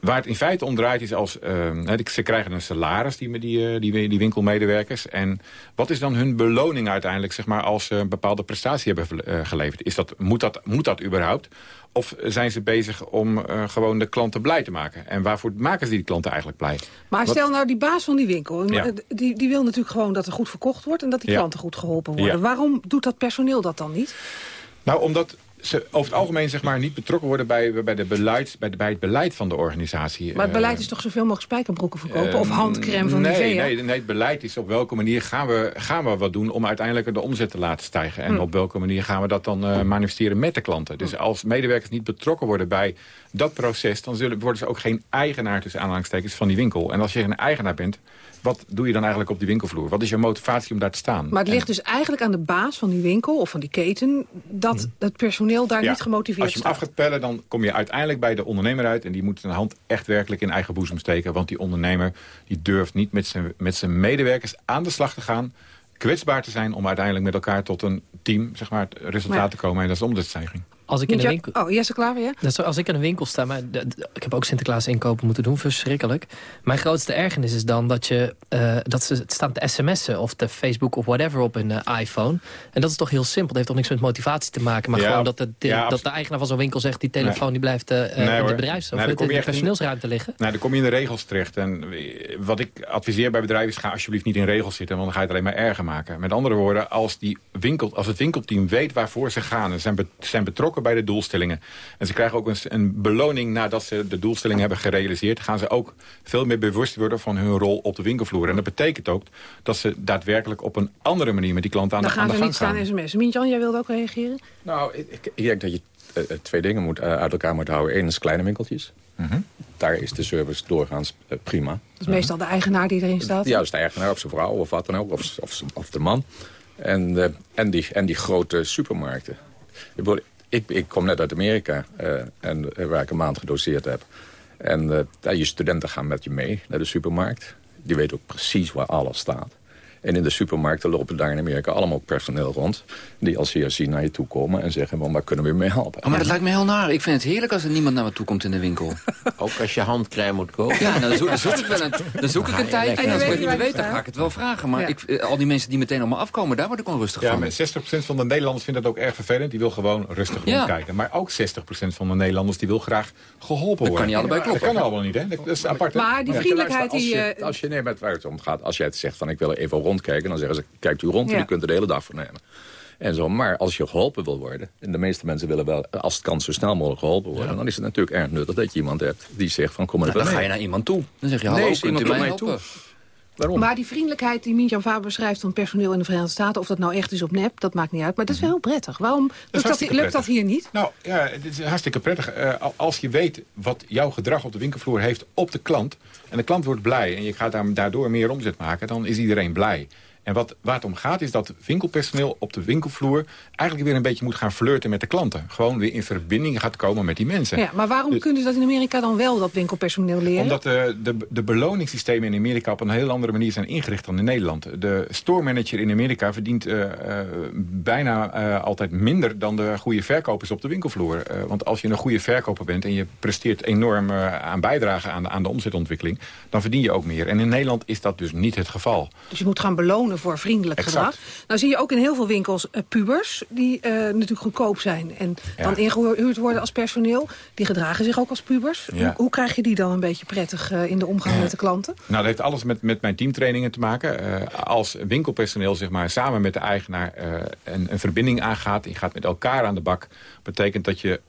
S13: Waar het in feite om draait is als... ehm, ze krijgen een salaris, die, die, eh, die, die winkelmedewerkers. En wat is dan hun beloning uiteindelijk... Zeg maar, als ze een bepaalde prestatie hebben eh, geleverd? Is dat, moet, dat, moet dat überhaupt? Of zijn ze bezig om eh, gewoon de klanten blij te maken? En waarvoor maken ze die klanten eigenlijk blij?
S10: Maar
S13: Wat-
S10: stel nou die baas van die winkel,
S13: Ja.
S10: die, die wil natuurlijk gewoon dat er goed verkocht wordt... en dat die
S13: Ja.
S10: klanten goed geholpen worden.
S13: Ja.
S10: Waarom doet dat personeel dat dan niet?
S13: Nou, omdat ze over het algemeen zeg maar, niet betrokken worden bij, bij, de beleid, bij, de- bij het beleid van de organisatie.
S10: Maar het
S13: Eh,
S10: beleid is toch zoveel mogelijk spijkerbroeken verkopen? of
S13: Ehm,
S10: handcrème van
S13: nee,
S10: Nivea?
S13: Nee, nee, het beleid is op welke manier gaan we, gaan we wat doen... om uiteindelijk de omzet te laten stijgen. En
S10: Hm.
S13: op welke manier gaan we dat dan eh, manifesteren met de klanten. Dus als medewerkers niet betrokken worden bij dat proces... dan zullen, worden ze ook geen eigenaar tussen aanhalingstekens van die winkel. En als je een eigenaar bent, wat doe je dan eigenlijk op die winkelvloer? Wat is je motivatie om daar te staan?
S10: Maar het
S13: En-
S10: ligt dus eigenlijk aan de baas van die winkel of van die keten... dat het personeel daar
S13: Ja,
S10: niet gemotiveerd
S13: Als je hem af gaat pellen, dan kom je uiteindelijk bij de ondernemer uit... en die moet zijn hand echt werkelijk in eigen boezem steken. Want die ondernemer die durft niet met zijn, met zijn medewerkers aan de slag te gaan... kwetsbaar te zijn om uiteindelijk met elkaar tot een team zeg maar, het resultaat
S10: Maar-
S13: te komen. En dat is de omzetstijging.
S14: Als ik in een
S10: Ja-
S14: winkel...
S10: Oh, Jesse Klaver, ja?
S14: Dat is zo, als ik in een winkel sta, maar ik heb ook Sinterklaas inkopen moeten doen, verschrikkelijk. Mijn grootste ergernis is dan dat, je, eh, dat ze het staan te sms'en of te Facebook of whatever op een eh, iPhone. En dat is toch heel simpel, dat heeft toch niks met motivatie te maken. Maar
S13: Ja,
S14: gewoon dat de, de-
S13: ja,
S14: dat de eigenaar van zo'n winkel zegt, die telefoon
S13: Nee.
S14: die blijft
S13: Nee,
S14: in de
S13: hoor.
S14: bedrijfs of
S13: Nee, dan
S14: in
S13: kom je
S14: de personeelsruimte liggen.
S13: Nou, dan kom je in de regels terecht. En eh, wat ik adviseer bij bedrijven is... ga alsjeblieft niet in regels zitten, want dan ga je het alleen maar erger maken. Met andere woorden, als, die winkel, als het winkelteam weet waarvoor ze gaan... en zijn, be- zijn betrokken bij de doelstellingen... en ze krijgen ook een, een beloning nadat ze de doelstellingen hebben gerealiseerd... gaan ze ook veel meer bewust worden van hun rol op de winkelvloer. En dat betekent ook dat ze daadwerkelijk op een andere manier... met die klanten aan,
S10: Dan
S13: de, aan
S10: gaan
S13: de
S10: ze
S13: gang
S10: niet
S13: gaan.
S10: staan sms'en. Mintjan, jij wilde ook reageren?
S15: Nou, ik, ik, ik denk dat je eh, twee dingen moet, eh, uit elkaar moet houden. Eén is kleine winkeltjes.
S13: Mhm.
S15: Daar is de service doorgaans eh, prima.
S10: Dat is meestal de eigenaar die erin staat.
S15: Ja, dat is de eigenaar of zijn vrouw of wat dan ook. Of, of, of de man. En, eh, en, die, en die grote supermarkten. Ik, ik, kom net uit Amerika. eh, en, eh, waar ik een maand gedoseerd heb. En eh, je studenten gaan met je mee naar de supermarkt. Die weten ook precies waar alles staat. En in de supermarkten lopen daar in Amerika allemaal personeel rond... die als CRC naar je toe komen en zeggen... "Wel, waar kunnen we je mee helpen?
S6: Oh, maar dat lijkt me heel naar. Ik vind het heerlijk als er niemand naar me toe komt in de winkel.
S12: Ook als je handcrème moet kopen.
S6: Ja, nou, dan, zoek, dan zoek ik wel een, dan zoek ik een tijd.
S12: lekker.
S6: En als ik het niet
S10: weet,
S6: dan ga ik het wel vragen. Maar
S10: Ja.
S6: ik, eh, al die mensen die meteen op me afkomen, daar word ik onrustig
S13: Ja,
S6: van.
S13: maar 60% van de Nederlanders vindt dat ook erg vervelend. Die wil gewoon rustig
S6: Ja.
S13: rondkijken. Maar ook 60% van de Nederlanders die wil graag geholpen
S6: Dat
S13: worden.
S6: kan niet allebei
S13: Ja,
S6: kloppen.
S13: Dat kan allemaal niet, hè? Dat is apart, hè?
S10: Maar die
S15: Ja,
S10: vriendelijkheid die...
S15: Als je,
S10: eh,
S15: als je nee, met waar het om gaat, als jij het zegt van ik wil even rondkijken... dan zeggen ze, kijkt u rond,
S10: Ja.
S15: u kunt er de hele dag voor nemen. En zo. Maar als je geholpen wil worden... en de meeste mensen willen wel, als het kan, zo snel mogelijk geholpen worden... dan is het natuurlijk erg nuttig dat je iemand hebt die zegt van kom maar
S6: Dan ga je naar iemand toe. Dan zeg je, hallo,
S15: Nee,
S6: kunt u
S15: iemand
S6: mij
S15: komt mij
S6: helpen?
S15: Waarom?
S10: Maar die vriendelijkheid die Mintjan Faber beschrijft van personeel in de Verenigde Staten... of dat nou echt is op nep, dat maakt niet uit. Maar dat is wel heel prettig. Waarom lukt dat, lukt hier niet?
S13: Nou ja, het is hartstikke prettig. Eh, al- als je weet wat jouw gedrag op de winkelvloer heeft op de klant... en de klant wordt blij en je gaat daar- daardoor meer omzet maken... dan is iedereen blij. En wat, waar het om gaat is dat winkelpersoneel op de winkelvloer... eigenlijk weer een beetje moet gaan flirten met de klanten. Gewoon weer in verbinding gaat komen met die mensen.
S10: Ja, maar waarom
S13: Dus-
S10: kunnen ze dat in Amerika dan wel, dat winkelpersoneel leren?
S13: Omdat de, de, de beloningssystemen in Amerika op een heel andere manier zijn ingericht dan in Nederland. De store manager in Amerika verdient eh, eh, bijna eh, altijd minder dan de goede verkopers op de winkelvloer. Eh, want als je een goede verkoper bent en je presteert enorm eh, aan bijdrage aan, aan de omzetontwikkeling, dan verdien je ook meer. En in Nederland is dat dus niet het geval.
S10: Dus je moet gaan belonen voor vriendelijk
S13: Exact.
S10: gedrag. Nou zie je ook in heel veel winkels eh, pubers die eh, natuurlijk goedkoop zijn... en
S13: Ja.
S10: dan ingehuurd worden als personeel. Die gedragen zich ook als pubers.
S13: Ja.
S10: Hoe, hoe krijg je die dan een beetje prettig eh, in de omgang met de klanten?
S13: Nou, dat heeft alles met, met mijn teamtrainingen te maken. Als winkelpersoneel zeg maar, samen met de eigenaar een, een verbinding aangaat... je gaat met elkaar aan de bak... betekent dat je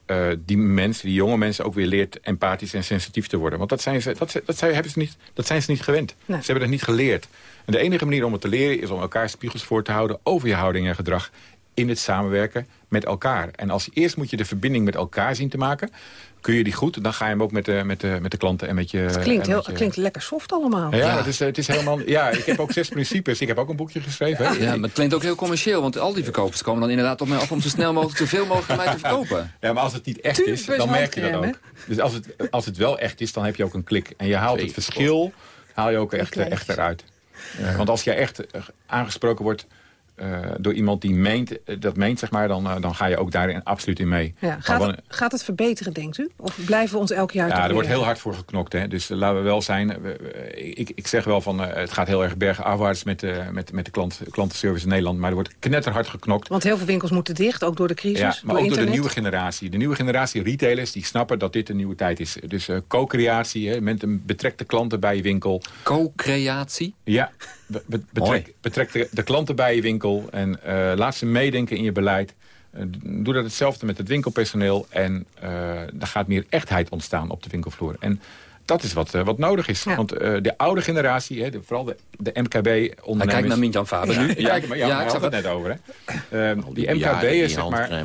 S13: die mensen, die jonge mensen ook weer leert... empathisch en sensitief te worden. Want dat zijn ze, dat, dat zijn, hebben ze niet, dat zijn ze niet gewend.
S10: Nee.
S13: Ze hebben dat niet geleerd. En de enige manier om het te leren is om elkaar spiegels voor te houden... over je houding en gedrag in het samenwerken met elkaar. En als eerst moet je de verbinding met elkaar zien te maken... kun je die goed, dan ga je hem ook met de, met de, met de klanten en met je...
S10: Het klinkt, heel,
S13: met je-
S10: het klinkt lekker soft allemaal.
S13: ja, Het, is, het is helemaal... Ja, ik heb ook zes principes. Ik heb ook een boekje geschreven.
S6: Ja, maar het klinkt ook heel commercieel, want al die verkopers komen dan inderdaad op mij af om zo snel mogelijk zoveel mogelijk aan mij te verkopen.
S13: Ja, maar als het niet echt is, dan merk je dat ook. Dus als het, als het wel echt is, dan heb je ook een klik. En je haalt het verschil, haal je ook echt, echt eruit. Want als jij echt eh, aangesproken wordt eh, door iemand die meent, eh, dat meent, zeg maar, dan, eh, dan ga je ook daarin absoluut in mee.
S10: Ja, gaat,
S13: wanneer-
S10: het, gaat het verbeteren, denkt u? Of blijven we ons elk jaar
S13: Ja, er wordt heel hard voor geknokt. Hè? Dus laten we wel zijn. ik, ik zeg wel van het gaat heel erg bergafwaarts met, eh, met, met de klant, klantenservice in Nederland. Maar er wordt knetterhard geknokt.
S10: Want heel veel winkels moeten dicht, ook door de crisis,
S13: Ja, maar
S10: door
S13: ook door de nieuwe generatie. De nieuwe generatie retailers die snappen dat dit een nieuwe tijd is. Dus eh, co-creatie, hè, met een betrek de klanten bij je winkel.
S6: Co-creatie?
S13: Ja, be- be- betrek, betrek de, de klanten bij je winkel en eh, laat ze meedenken in je beleid. Eh, doe dat hetzelfde met het winkelpersoneel en eh er gaat meer echtheid ontstaan op de winkelvloer. En dat is wat, eh, wat nodig is. Want eh, de oude generatie, hè, de, vooral de, de MKB-ondernemers...
S6: Hij kijkt naar Mintjan Faber nu.
S13: Ja, kijk maar, ja,
S6: ik zag
S13: het net over. Hè. Ehm, die MKB'ers,
S12: die
S13: zeg maar...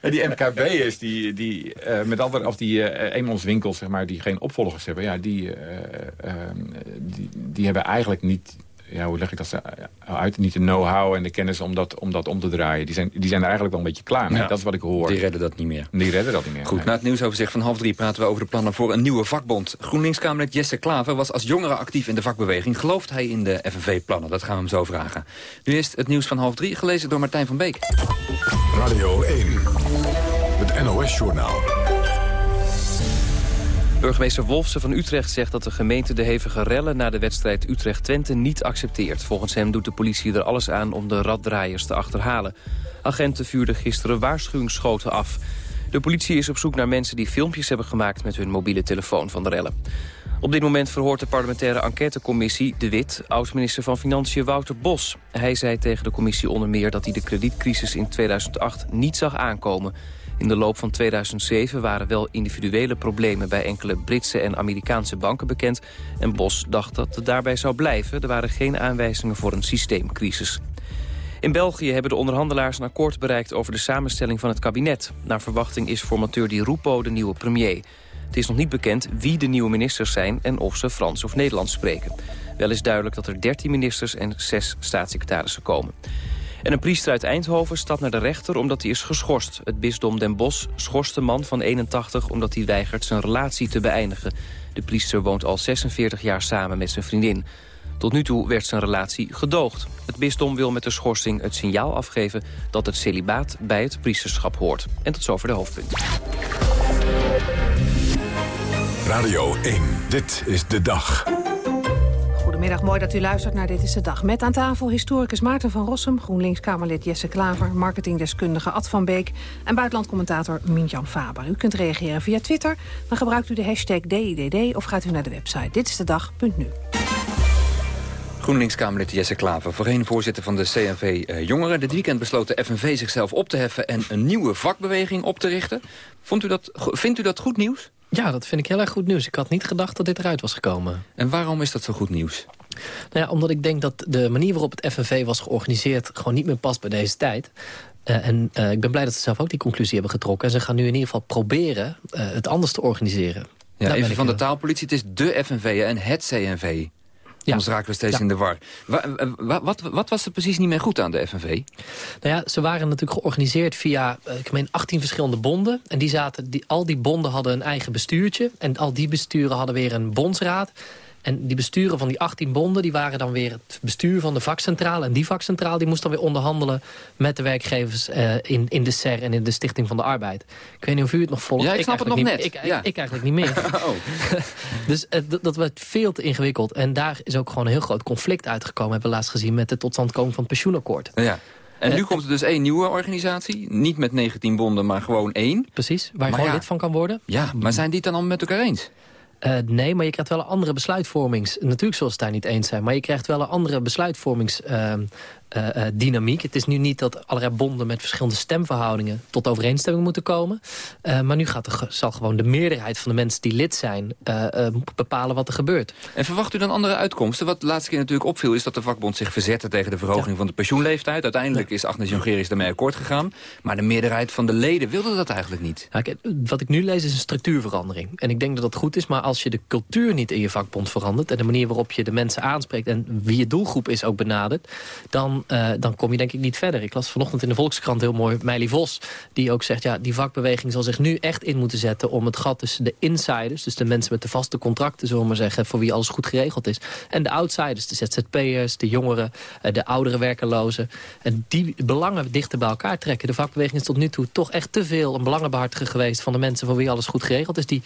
S13: die MKB'ers, die, die, eh, met andere, of die eh eenmanswinkels, zeg maar, die geen opvolgers hebben, ja, die, eh, ehm, die, die hebben eigenlijk niet, ja, hoe leg ik dat zo uit, niet de know-how en de kennis om dat, om dat om te draaien. Die zijn, die zijn er eigenlijk wel een beetje klaar mee.
S6: Ja.
S13: Dat is wat ik hoor.
S6: Die redden dat niet meer.
S13: Die redden dat niet meer.
S6: Goed,
S13: nee.
S6: na het nieuwsoverzicht van half drie praten we over de plannen voor een nieuwe vakbond. GroenLinks-Kamerlid Jesse Klaver was als jongere actief in de vakbeweging. Gelooft hij in de FNV-plannen? Dat gaan we hem zo vragen. Nu is het nieuws van half drie, gelezen door Martijn van Beek.
S1: Radio 1, het NOS-journaal.
S2: Burgemeester Wolfsen van Utrecht zegt dat de gemeente de hevige rellen... na de wedstrijd Utrecht-Twente niet accepteert. Volgens hem doet de politie er alles aan om de raddraaiers te achterhalen. Agenten vuurden gisteren waarschuwingsschoten af. De politie is op zoek naar mensen die filmpjes hebben gemaakt... met hun mobiele telefoon van de rellen. Op dit moment verhoort de parlementaire enquêtecommissie De Wit... oud-minister van Financiën Wouter Bos. Hij zei tegen de commissie onder meer dat hij de kredietcrisis in 2008 niet zag aankomen... In de loop van 2007 waren wel individuele problemen... bij enkele Britse en Amerikaanse banken bekend. En Bos dacht dat het daarbij zou blijven. Er waren geen aanwijzingen voor een systeemcrisis. In België hebben de onderhandelaars een akkoord bereikt... over de samenstelling van het kabinet. Naar verwachting is formateur Di Rupo de nieuwe premier. Het is nog niet bekend wie de nieuwe ministers zijn... en of ze Frans of Nederlands spreken. Wel is duidelijk dat er 13 ministers en 6 staatssecretarissen komen. En een priester uit Eindhoven stapt naar de rechter omdat hij is geschorst. Het bisdom Den Bosch schorst de man van 81 omdat hij weigert zijn relatie te beëindigen. De priester woont al 46 jaar samen met zijn vriendin. Tot nu toe werd zijn relatie gedoogd. Het bisdom wil met de schorsing het signaal afgeven dat het celibaat bij het priesterschap hoort. En tot zover de hoofdpunten.
S1: Radio 1, dit is de dag.
S10: Goedemiddag, mooi dat u luistert naar Dit is de Dag. Met aan tafel historicus Maarten van Rossum, GroenLinks-Kamerlid Jesse Klaver... marketingdeskundige Ad van Beek en buitenlandcommentator Mintjan Faber. U kunt reageren via Twitter, dan gebruikt u de hashtag DIDD... of gaat u naar de website ditistedag.nu.
S6: GroenLinks-Kamerlid Jesse Klaver, voorheen voorzitter van de CNV eh, Jongeren. Dit weekend besloot de FNV zichzelf op te heffen en een nieuwe vakbeweging op te richten. Vond u dat, vindt u dat goed nieuws?
S14: Ja, dat vind ik heel erg goed nieuws. Ik had niet gedacht dat dit eruit was gekomen.
S6: En waarom is dat zo goed nieuws?
S14: Nou ja, omdat ik denk dat de manier waarop het FNV was georganiseerd... gewoon niet meer past bij deze tijd. Uh, en uh, ik ben blij dat ze zelf ook die conclusie hebben getrokken. En ze gaan nu in ieder geval proberen uh, het anders te organiseren.
S6: Ja,
S14: Daar
S6: even van de taalpolitie. Het is de FNV en het CNV. Ja. Anders raken we steeds
S14: Ja.
S6: in de war. Wa- wa- wat, wat was er precies niet meer goed aan de FNV?
S14: Nou ja, ze waren natuurlijk georganiseerd via, eh, ik meen, 18 verschillende bonden. En die zaten, die, al die bonden hadden een eigen bestuurtje. En al die besturen hadden weer een bondsraad. En die besturen van die 18 bonden... die waren dan weer het bestuur van de vakcentrale. En die vakcentrale die moest dan weer onderhandelen... met de werkgevers eh, in, in de SER en in de Stichting van de Arbeid. Ik weet niet of u het nog volgt.
S6: Ja, ik snap het nog net.
S14: Ik,
S6: Ja.
S14: ik, ik eigenlijk niet meer.
S6: Oh.
S14: Dus eh, dat werd veel te ingewikkeld. En daar is ook gewoon een heel groot conflict uitgekomen... hebben we laatst gezien met de totstandkoming van het pensioenakkoord.
S6: Ja. En
S14: Eh,
S6: nu komt er dus één nieuwe organisatie. Niet met 19 bonden, maar gewoon één.
S14: Precies, waar je gewoon
S6: ja.
S14: lid van kan worden.
S6: Ja, maar zijn die het dan al met elkaar eens?
S14: Eh, nee, maar je krijgt wel een andere besluitvormings... Natuurlijk zullen ze daar niet eens zijn... maar je krijgt wel een andere besluitvormingsdynamiek. het is nu niet dat allerlei bonden met verschillende stemverhoudingen... tot overeenstemming moeten komen. Eh, maar nu gaat de, zal gewoon de meerderheid van de mensen die lid zijn... eh, eh, bepalen wat er gebeurt.
S6: En verwacht u dan andere uitkomsten? Wat de laatste keer natuurlijk opviel... is dat de vakbond zich verzette tegen de verhoging van de pensioenleeftijd. Uiteindelijk is Agnes Jongerius daarmee akkoord gegaan. Maar de meerderheid van de leden wilde dat eigenlijk niet.
S14: Wat ik nu lees is een structuurverandering. En ik denk dat dat goed is, maar als je de cultuur niet in je vakbond verandert... en de manier waarop je de mensen aanspreekt... en wie je doelgroep is ook benadert... dan, eh, dan kom je denk ik niet verder. Ik las vanochtend in de Volkskrant heel mooi Meili Vos... die ook zegt, ja, die vakbeweging zal zich nu echt in moeten zetten... om het gat tussen de insiders, dus de mensen met de vaste contracten... zullen we maar zeggen, voor wie alles goed geregeld is... en de outsiders, de ZZP'ers, de jongeren, eh, de oudere werkelozen... en die belangen dichter bij elkaar trekken. De vakbeweging is tot nu toe toch echt te veel een belangenbehartiger geweest... van de mensen voor wie alles goed geregeld is... die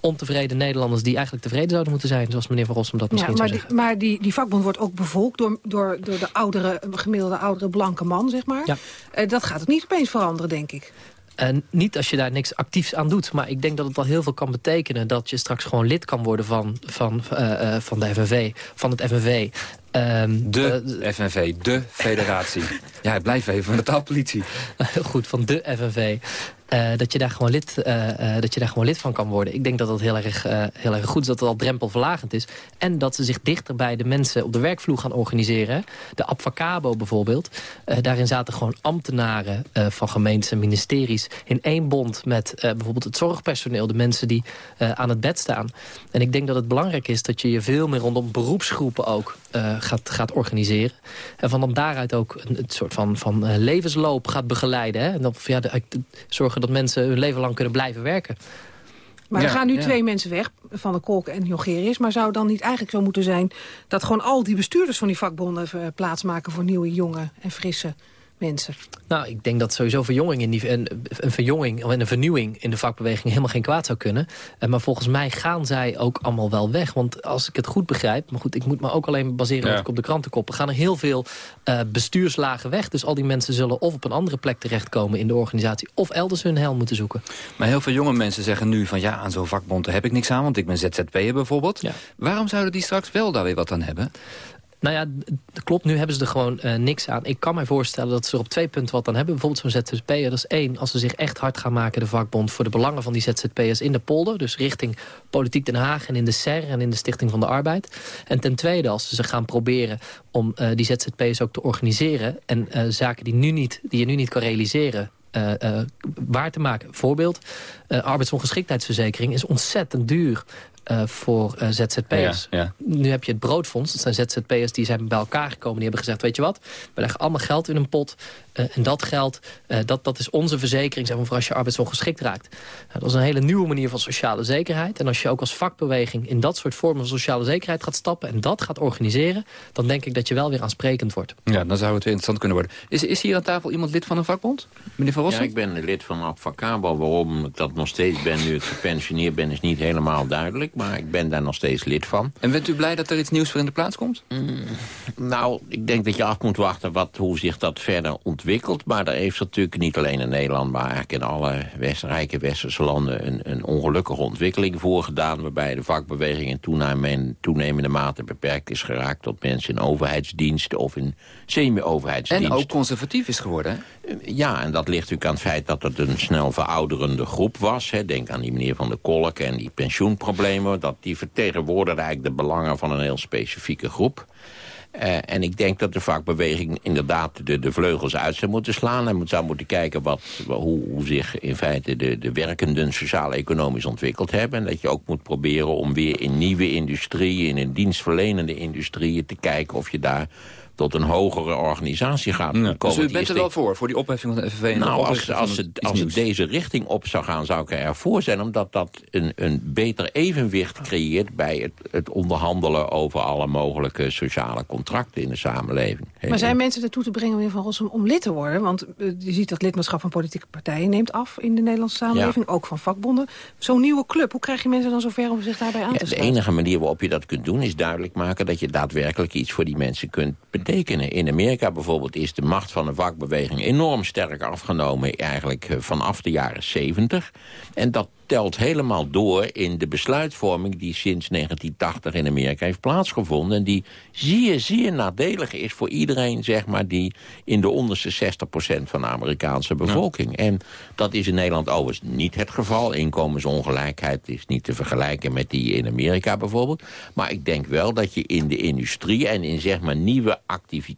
S14: ontevreden Nederlanders die eigenlijk tevreden zouden moeten zijn... zoals meneer Van Rossum dat
S10: Ja,
S14: misschien
S10: maar
S14: zou
S10: die, maar die, die vakbond wordt ook bevolkt door, door, door de oudere, gemiddelde oudere blanke man, zeg maar.
S14: Ja.
S10: Eh, dat gaat ook niet opeens veranderen, denk ik.
S14: En niet als je daar niks actiefs aan doet. Maar ik denk dat het al heel veel kan betekenen... dat je straks gewoon lid kan worden van, van, eh, eh, van de FNV, van het FNV. Ehm,
S6: De FNV, de federatie. ja, ik blijf even van de taalpolitie.
S14: heel goed, van de FNV. Eh, dat, je daar gewoon lid, eh, eh, dat je daar gewoon lid van kan worden. Ik denk dat dat heel erg, heel erg goed is, dat het al drempelverlagend is. En dat ze zich dichter bij de mensen op de werkvloer gaan organiseren. De Abfacabo bijvoorbeeld. Daarin zaten gewoon ambtenaren van gemeenten en ministeries... in één bond met bijvoorbeeld het zorgpersoneel. De mensen die aan het bed staan. En ik denk dat het belangrijk is dat je je veel meer rondom beroepsgroepen ook gaat, gaat organiseren. En van dan daaruit ook een, soort van, van levensloop gaat begeleiden. Hè? En dan ja, de- de- zorgen dat mensen hun leven lang kunnen blijven werken.
S10: Maar er gaan nu
S14: ja.
S10: twee mensen weg, Van der Kolk en Jongerius. Maar zou het dan niet eigenlijk zo moeten zijn... dat gewoon al die bestuurders van die vakbonden eh, plaatsmaken... voor nieuwe, jonge en frisse mensen?
S14: Nou, ik denk dat sowieso verjonging in die, een, een verjonging en een vernieuwing in de vakbeweging helemaal geen kwaad zou kunnen. Eh, maar volgens mij gaan zij ook allemaal wel weg. Want als ik het goed begrijp, maar goed, ik moet me ook alleen baseren
S6: Ja.
S14: wat ik op de krantenkoppen, gaan er heel veel eh, bestuurslagen weg. Dus al die mensen zullen of op een andere plek terechtkomen in de organisatie, of elders hun hel moeten zoeken.
S6: Maar heel veel jonge mensen zeggen nu van ja, aan zo'n vakbond heb ik niks aan, want ik ben ZZP'er bijvoorbeeld. Waarom zouden die straks wel daar weer wat aan hebben?
S14: Nou ja, klopt. Nu hebben ze er gewoon eh, niks aan. Ik kan mij voorstellen dat ze er op twee punten wat aan hebben. Bijvoorbeeld zo'n ZZP'er. Dat is één, als ze zich echt hard gaan maken, de vakbond... voor de belangen van die ZZP'ers in de polder. Dus richting Politiek Den Haag en in de SER en in de Stichting van de Arbeid. En ten tweede, als ze zich gaan proberen om eh, die ZZP'ers ook te organiseren... en eh, zaken die, nu niet, die je nu niet kan realiseren... waar te maken. Voorbeeld, eh, arbeidsongeschiktheidsverzekering is ontzettend duur eh, voor eh, ZZP'ers.
S6: Ja, ja.
S14: Nu heb je het broodfonds. Dat zijn ZZP'ers die zijn bij elkaar gekomen. Die hebben gezegd, weet je wat, we leggen allemaal geld in een pot. Eh, en dat geld, eh, dat, dat is onze verzekering zeg maar, voor als je arbeidsongeschikt raakt. Nou, dat is een hele nieuwe manier van sociale zekerheid. En als je ook als vakbeweging in dat soort vormen van sociale zekerheid gaat stappen... en dat gaat organiseren, dan denk ik dat je wel weer aansprekend wordt.
S6: Ja, dan zou het weer interessant kunnen worden. Is, is hier aan tafel iemand lid van een vakbond? Meneer Van
S12: Ja,
S6: Rossum?
S12: ik ben lid van Abfacabo. Waarom ik dat nog steeds ben nu ik gepensioneerd ben, is niet helemaal duidelijk. Maar ik ben daar nog steeds lid van.
S6: En bent u blij dat er iets nieuws voor in de plaats komt?
S12: Mm, nou, ik denk dat je af moet wachten wat, hoe zich dat verder ontwikkelt. Maar daar heeft natuurlijk niet alleen in Nederland... maar eigenlijk in alle rijke westerse landen... Een, een ongelukkige ontwikkeling voorgedaan... waarbij de vakbeweging in toenemende, toenemende mate beperkt is geraakt... tot mensen in overheidsdiensten of in semi-overheidsdiensten.
S6: En ook conservatief is geworden, hè?
S12: Ja, en dat ligt natuurlijk aan het feit dat het een snel verouderende groep was. Hè. Denk aan die meneer Van der Kolk en die pensioenproblemen. Dat die vertegenwoordigde eigenlijk de belangen van een heel specifieke groep. Uh, en ik denk dat de vakbeweging inderdaad de, de vleugels uit zou moeten slaan. En zou moeten kijken wat, hoe, hoe zich in feite de, de werkenden sociaal-economisch ontwikkeld hebben. En dat je ook moet proberen om weer in nieuwe industrieën, in dienstverlenende industrieën te kijken of je daar tot een hogere organisatie gaat
S6: ja. komen. Dus u bent er wel voor, voor die opheffing van de FNV?
S12: Nou, als, als, het, als het deze richting op zou gaan, zou ik ervoor zijn. Omdat dat een, een beter evenwicht creëert bij het, het onderhandelen over alle mogelijke sociale contracten in de samenleving.
S10: Maar zijn mensen ertoe te brengen, meneer Van Rossum, om lid te worden? Want uh, je ziet dat lidmaatschap van politieke partijen neemt af in de Nederlandse samenleving. Ja. Ook van vakbonden. Zo'n nieuwe club, hoe krijg je mensen dan zover om zich daarbij aan
S12: ja,
S10: te
S12: sluiten? De enige manier waarop je dat kunt doen is duidelijk maken dat je daadwerkelijk iets voor die mensen kunt betekenen In Amerika bijvoorbeeld is de macht van de vakbeweging enorm sterk afgenomen... eigenlijk eh, vanaf de jaren 70. En dat telt helemaal door in de besluitvorming... die sinds 1980 in Amerika heeft plaatsgevonden... en die zeer, zeer nadelig is voor iedereen zeg maar, die in de onderste 60% van de Amerikaanse bevolking. En dat is in Nederland overigens niet het geval. Inkomensongelijkheid is niet te vergelijken met die in Amerika bijvoorbeeld. Maar ik denk wel dat je in de industrie en in zeg maar, nieuwe activi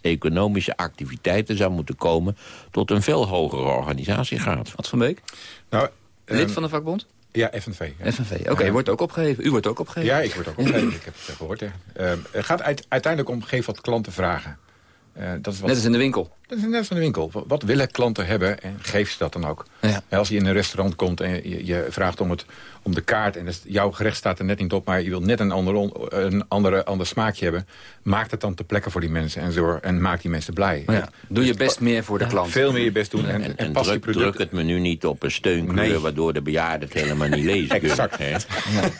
S12: economische activiteiten zou moeten komen... tot een veel hogere organisatiegraad.
S6: Wat van Beek?
S13: Nou,
S6: Lid van de vakbond?
S13: Ja, FNV.
S6: Ja. FNV, oké. Okay, wordt ook opgegeven. U wordt ook opgegeven.
S13: Ja, ik word ook opgegeven. ik heb het gehoord. Ja. Uh, het gaat uiteindelijk om geef wat klanten vragen.
S6: Uh, dat is wat... Net als in de winkel.
S13: Dat is net als in de winkel. Wat willen klanten hebben en geef ze dat dan ook. Ja. Als je in een restaurant komt en je, je vraagt om, het, om de kaart... en het, jouw gerecht staat er net niet op, maar je wilt net een ander, een andere, ander smaakje hebben... maak het dan te plekken voor die mensen en, zorg, en maak die mensen blij.
S6: Ja. Doe je best meer voor de klant.
S13: Veel meer je best doen. En,
S12: en, en pas druk, product... druk het menu niet op een steunkleur... Nee. waardoor de bejaarden het helemaal niet lezen
S13: exact.
S12: kunnen.
S6: Ja.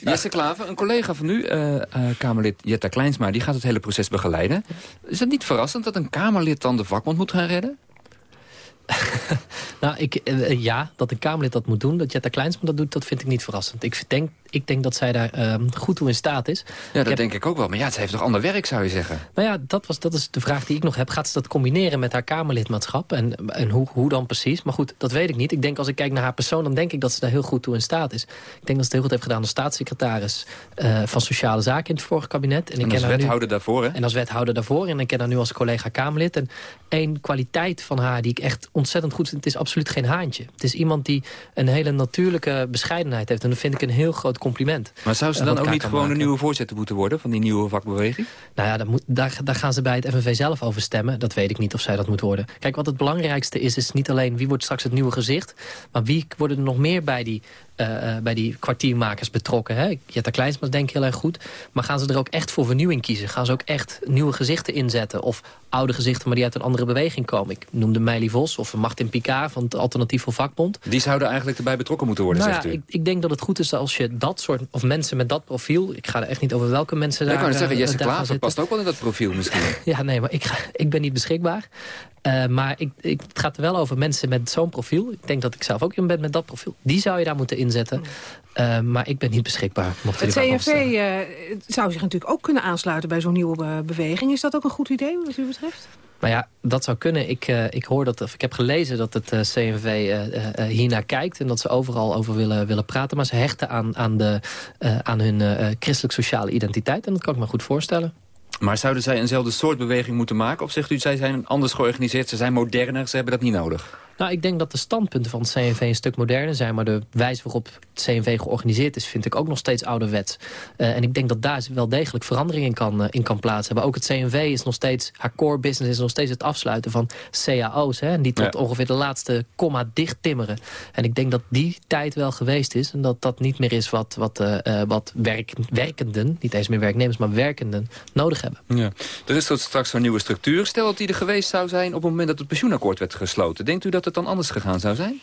S6: Jesse Klaver, een collega van u, uh, uh, Kamerlid Jetta Kleinsma... die gaat het hele proces begeleiden. Is het niet verrassend dat een Kamerlid dan de vakbond moet gaan redden?
S14: nou, ik, uh, ja, dat een Kamerlid dat moet doen, dat Jetta Kleinsma dat doet, dat vind ik niet verrassend. Ik denk, ik denk dat zij daar uh, goed toe in staat is.
S6: Ja, dat heb... denk ik ook wel. Maar ja, ze heeft toch ander werk, zou je zeggen?
S14: Nou ja, dat, was, dat is de vraag die ik nog heb. Gaat ze dat combineren met haar Kamerlidmaatschap? En, en hoe, hoe dan precies? Maar goed, dat weet ik niet. Ik denk, als ik kijk naar haar persoon, dan denk ik dat ze daar heel goed toe in staat is. Ik denk dat ze het heel goed heeft gedaan als staatssecretaris uh, van Sociale Zaken in het vorige kabinet.
S6: En, en ik als ken wethouder
S14: nu,
S6: daarvoor, hè?
S14: En als wethouder daarvoor. En ik ken haar nu als collega Kamerlid. En één kwaliteit van haar die ik echt ontzettend goed het is absoluut geen haantje. Het is iemand die een hele natuurlijke bescheidenheid heeft. En dat vind ik een heel groot compliment.
S6: Maar zou ze dan ook niet gewoon een nieuwe voorzitter moeten worden... van die nieuwe vakbeweging?
S14: Nou ja, daar, moet, daar, daar gaan ze bij het FNV zelf over stemmen. Dat weet ik niet of zij dat moet worden. Kijk, wat het belangrijkste is, is niet alleen wie wordt straks het nieuwe gezicht... maar wie worden er nog meer bij die uh, bij die kwartiermakers betrokken. Hè? Jetta Kleinsma denk ik heel erg goed. Maar gaan ze er ook echt voor vernieuwing kiezen? Gaan ze ook echt nieuwe gezichten inzetten? Of oude gezichten, maar die uit een andere beweging komen? Ik noemde Meili Vos of Martin Picard van het Alternatief voor Vakbond.
S6: Die zouden eigenlijk erbij betrokken moeten worden,
S14: nou
S6: zegt
S14: ja,
S6: u?
S14: Ik, ik, denk dat het goed is als je dat soort, of mensen met dat profiel... ik ga er echt niet over welke mensen daar...
S6: Ik kan zeggen,
S14: uh,
S6: Jesse Klaver past ook wel in dat profiel misschien.
S14: ja, nee, maar ik, ga, ik ben niet beschikbaar. Uh, maar ik, ik, het gaat er wel over mensen met zo'n profiel. Ik denk dat ik zelf ook in ben met dat profiel. Die zou je daar moeten inzetten. Uh, maar ik ben niet beschikbaar.
S10: Het CNV uh, zou zich natuurlijk ook kunnen aansluiten bij zo'n nieuwe beweging. Is dat ook een goed idee wat u betreft?
S14: Nou ja, dat zou kunnen. Ik, uh, ik, hoor dat, of ik heb gelezen dat het uh, CNV uh, hiernaar kijkt... en dat ze overal over willen, willen praten. Maar ze hechten aan, aan, de, aan hun christelijk-sociale identiteit. En dat kan ik me goed voorstellen.
S6: Maar zouden zij eenzelfde soort beweging moeten maken? Of zegt u, zij zijn anders georganiseerd, ze zijn moderner, ze hebben dat niet nodig?
S14: Nou, ik denk dat de standpunten van het CNV een stuk moderner zijn... maar de wijze waarop het CNV georganiseerd is... vind ik ook nog steeds ouderwets. Uh, en ik denk dat daar wel degelijk verandering in kan, uh, in kan plaatsen. Maar ook het CNV is nog steeds... haar core business is nog steeds het afsluiten van cao's. Hè, en die tot ja. ongeveer de laatste komma dicht timmeren. En ik denk dat die tijd wel geweest is... en dat dat niet meer is wat, wat, uh, wat werk, werkenden... niet eens meer werknemers, maar werkenden nodig hebben.
S6: Ja. Er is tot straks zo'n nieuwe structuur. Stel dat die er geweest zou zijn op het moment dat het pensioenakkoord werd gesloten. Denkt u dat het dan anders gegaan zou zijn?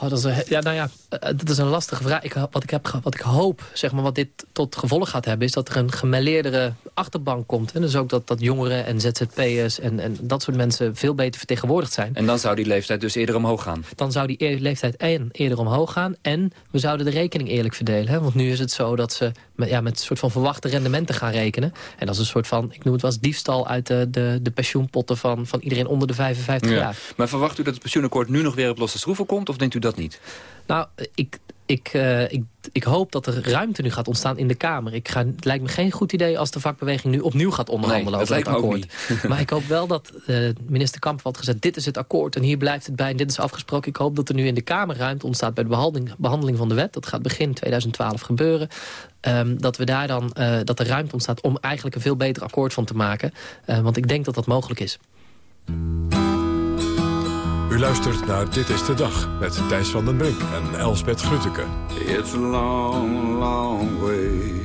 S14: Oh, dat is ja, nou ja, eh, dat is een lastige vraag. Ik, wat, ik heb, wat ik hoop, zeg maar, wat dit tot gevolg gaat hebben... is dat er een gemêleerdere achterbank komt. En dus ook dat, dat jongeren en ZZP'ers en, en dat soort mensen... veel beter vertegenwoordigd zijn.
S6: En dan zou die leeftijd dus eerder omhoog gaan?
S14: Dan zou die leeftijd en eerder omhoog gaan. En we zouden de rekening eerlijk verdelen. Hè? Want nu is het zo dat ze met, ja, met een soort van verwachte rendementen gaan rekenen. En dat is een soort van, ik noem het wel eens diefstal... uit de, de, de pensioenpotten van, van iedereen onder de 55 jaar.
S6: Maar verwacht u dat het pensioenakkoord nu nog weer op losse schroeven komt? Of denkt u dat niet?
S14: Nou, ik, ik, uh, ik, ik, hoop dat er ruimte nu gaat ontstaan in de Kamer. Ik ga, het lijkt me geen goed idee als de vakbeweging nu opnieuw gaat onderhandelen over het akkoord. maar ik hoop wel dat uh, minister Kamp had gezegd... dit is het akkoord en hier blijft het bij en dit is afgesproken. Ik hoop dat er nu in de Kamer ruimte ontstaat bij de behandeling, behandeling van de wet. Dat gaat begin 2012 gebeuren. Um, dat, we daar dan, uh, dat er ruimte ontstaat om eigenlijk een veel beter akkoord van te maken. want ik denk dat dat mogelijk is.
S1: U luistert naar Dit is de Dag met Thijs van den Brink en Elsbeth Grutteke.
S19: It's a long, long way,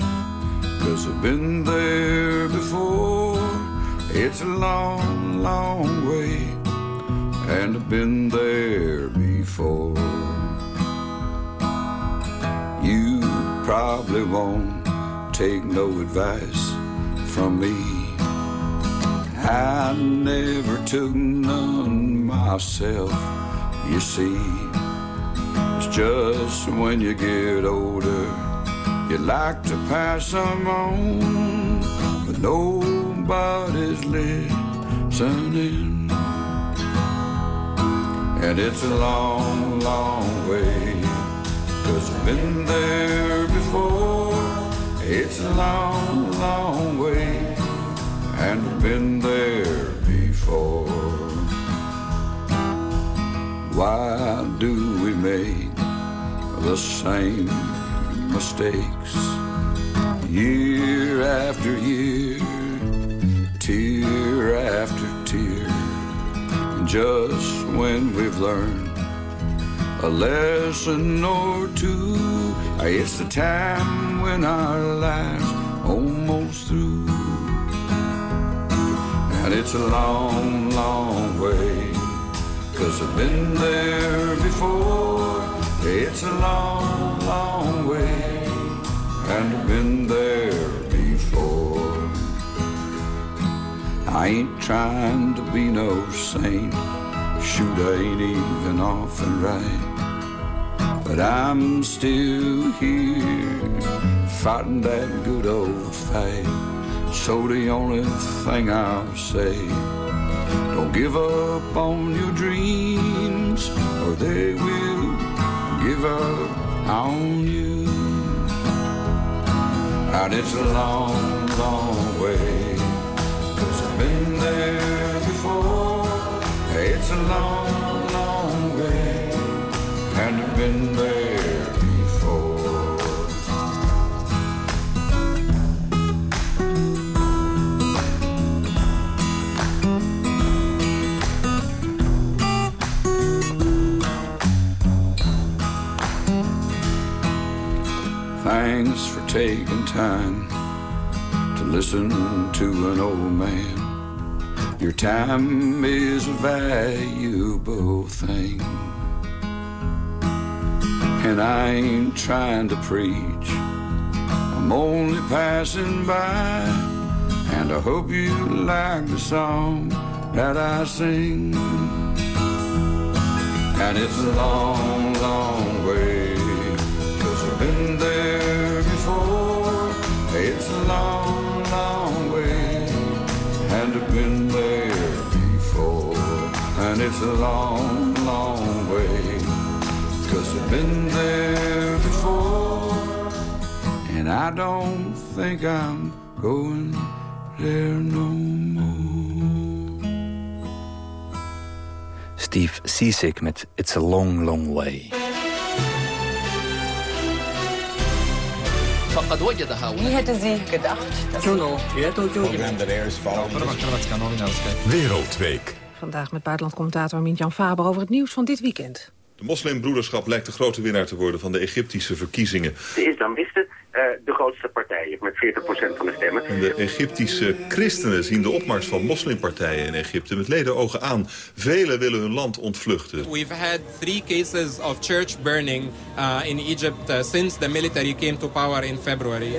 S19: cause I've been there before. It's a long, long way, and I've been there before. You probably won't take no advice from me. I never took none myself, you see. It's just when you get older, you like to pass them on, but nobody's listening. And it's a long, long way, cause I've been there before. It's a long, long way and I've been there Why do we make the same mistakes year after year, tear after tear? Just when we've learned a lesson or two, it's the time when our lives almost through. And it's a long, long way, cause I've been there before. It's a long, long way, and I've been there before. I ain't trying to be no saint, shoot, I ain't even off and right. But I'm still here, fighting that good old fight. So the only thing I'll say, don't give up on your dreams, or they will give up on you. And it's a long, long way, cause I've been there before. It's a long, taking time to listen to an old man. Your time is a valuable thing. And I ain't trying to preach, I'm only passing by. And I hope you like the song that I sing. And it's a long, long And it's a long, long way, cause I've been there before. And I don't think I'm going there no more.
S6: Steve Seasick met It's a Long, Long Way.
S20: Wie hätte sie gedacht? Dass
S1: Wereldweek.
S10: Vandaag met buitenlandcommentator Mintjan Faber over het nieuws van dit weekend.
S21: De moslimbroederschap lijkt de grote winnaar te worden van de Egyptische verkiezingen.
S22: De islamisten uh, de grootste partij met 40% van de stemmen.
S21: En de Egyptische christenen zien de opmars van moslimpartijen in Egypte met ledenogen aan. Velen willen hun land ontvluchten.
S23: We've had three cases of church burning uh, in Egypt uh, since the military came to power in February.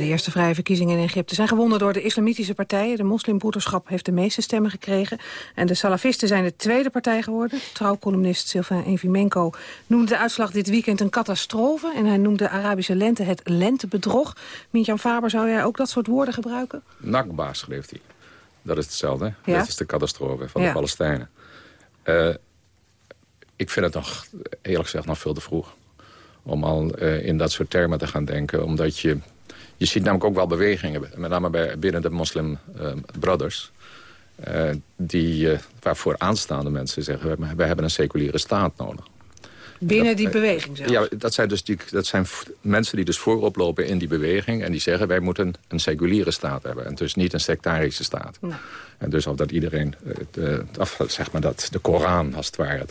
S10: De eerste vrije verkiezingen in Egypte zijn gewonnen door de islamitische partijen. De moslimbroederschap heeft de meeste stemmen gekregen. En de salafisten zijn de tweede partij geworden. Trouwcolumnist Sylvain Evimenko noemde de uitslag dit weekend een catastrofe. En hij noemde de Arabische lente het lentebedrog. Mintjan Faber, zou jij ook dat soort woorden gebruiken?
S15: Nakba schreef hij. Dat is hetzelfde.
S10: Ja?
S15: Dat is de catastrofe van
S10: Ja.
S15: de Palestijnen. Eh, ik vind het nog, eerlijk gezegd, nog veel te vroeg. Om al eh, in dat soort termen te gaan denken. Omdat je... Je ziet namelijk ook wel bewegingen, met name bij, binnen de moslim eh, brothers... die, waarvoor aanstaande mensen zeggen... we hebben een seculiere staat nodig.
S10: Binnen die beweging zelf.
S15: Ja, dat zijn, dus die, dat zijn mensen die dus voorop lopen in die beweging... en die zeggen, wij moeten een seculiere staat hebben... en dus niet een sectarische staat. En dus of dat iedereen, eh, de, of zeg maar dat de Koran als het ware...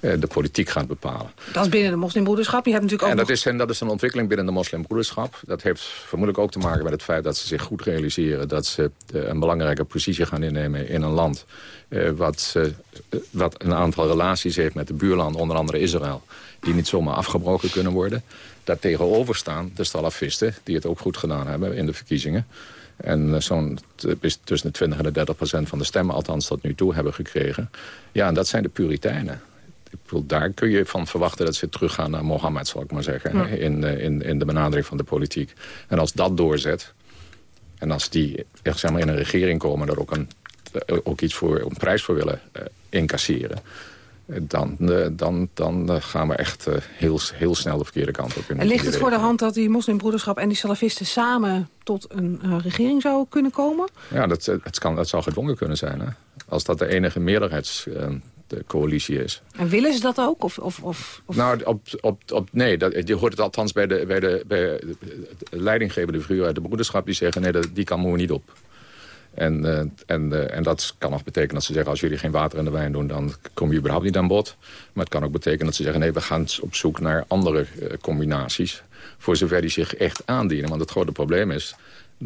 S15: eh, de politiek gaat bepalen.
S10: Dat is binnen de moslimbroederschap. Je hebt natuurlijk ook
S15: En dat
S10: nog-
S15: is, en dat is een ontwikkeling binnen de moslimbroederschap. Dat heeft vermoedelijk ook te maken met het feit dat ze zich goed realiseren... dat ze eh, een belangrijke positie gaan innemen in een land... eh, wat, eh, wat een aantal relaties heeft met de buurland, onder andere Israël... die niet zomaar afgebroken kunnen worden. Daar tegenover staan de salafisten, die het ook goed gedaan hebben in de verkiezingen... En eh, zo'n tussen de 20 en de 30 procent van de stemmen, althans tot nu toe, hebben gekregen. Ja, en dat zijn de Puritijnen. Ik bedoel, daar kun je van verwachten dat ze teruggaan naar Mohammed, zal ik maar zeggen.
S24: Ja.
S15: In, eh, in, in de benadering van de politiek. En als dat doorzet, en als die echt zeg maar, in een regering komen... er ook, een, eh, ook iets voor, een prijs voor willen incasseren... eh, dan, dan, dan eh, gaan we echt eh, heel, heel snel de verkeerde kant op. in
S10: En ligt het voor de hand dat die moslimbroederschap en die salafisten samen tot een regering zouden kunnen komen?
S15: Ja, dat, het, kan, het zou gedwongen kunnen zijn. Hè? Als dat de enige meerderheidscoalitie is.
S10: En willen ze dat ook? Of, of, of,
S15: Nou, op, op, op, nee, dat, je hoort het althans bij de, bij de, bij de leidinggevende figuur uit de broederschap... die zeggen, nee, dat, die kan moe niet op. En, eh, en, eh, en dat kan nog betekenen dat ze zeggen... als jullie geen water in de wijn doen, dan kom je überhaupt niet aan bod. Maar het kan ook betekenen dat ze zeggen... nee, we gaan op zoek naar andere eh, combinaties... voor zover die zich echt aandienen. Want het grote probleem is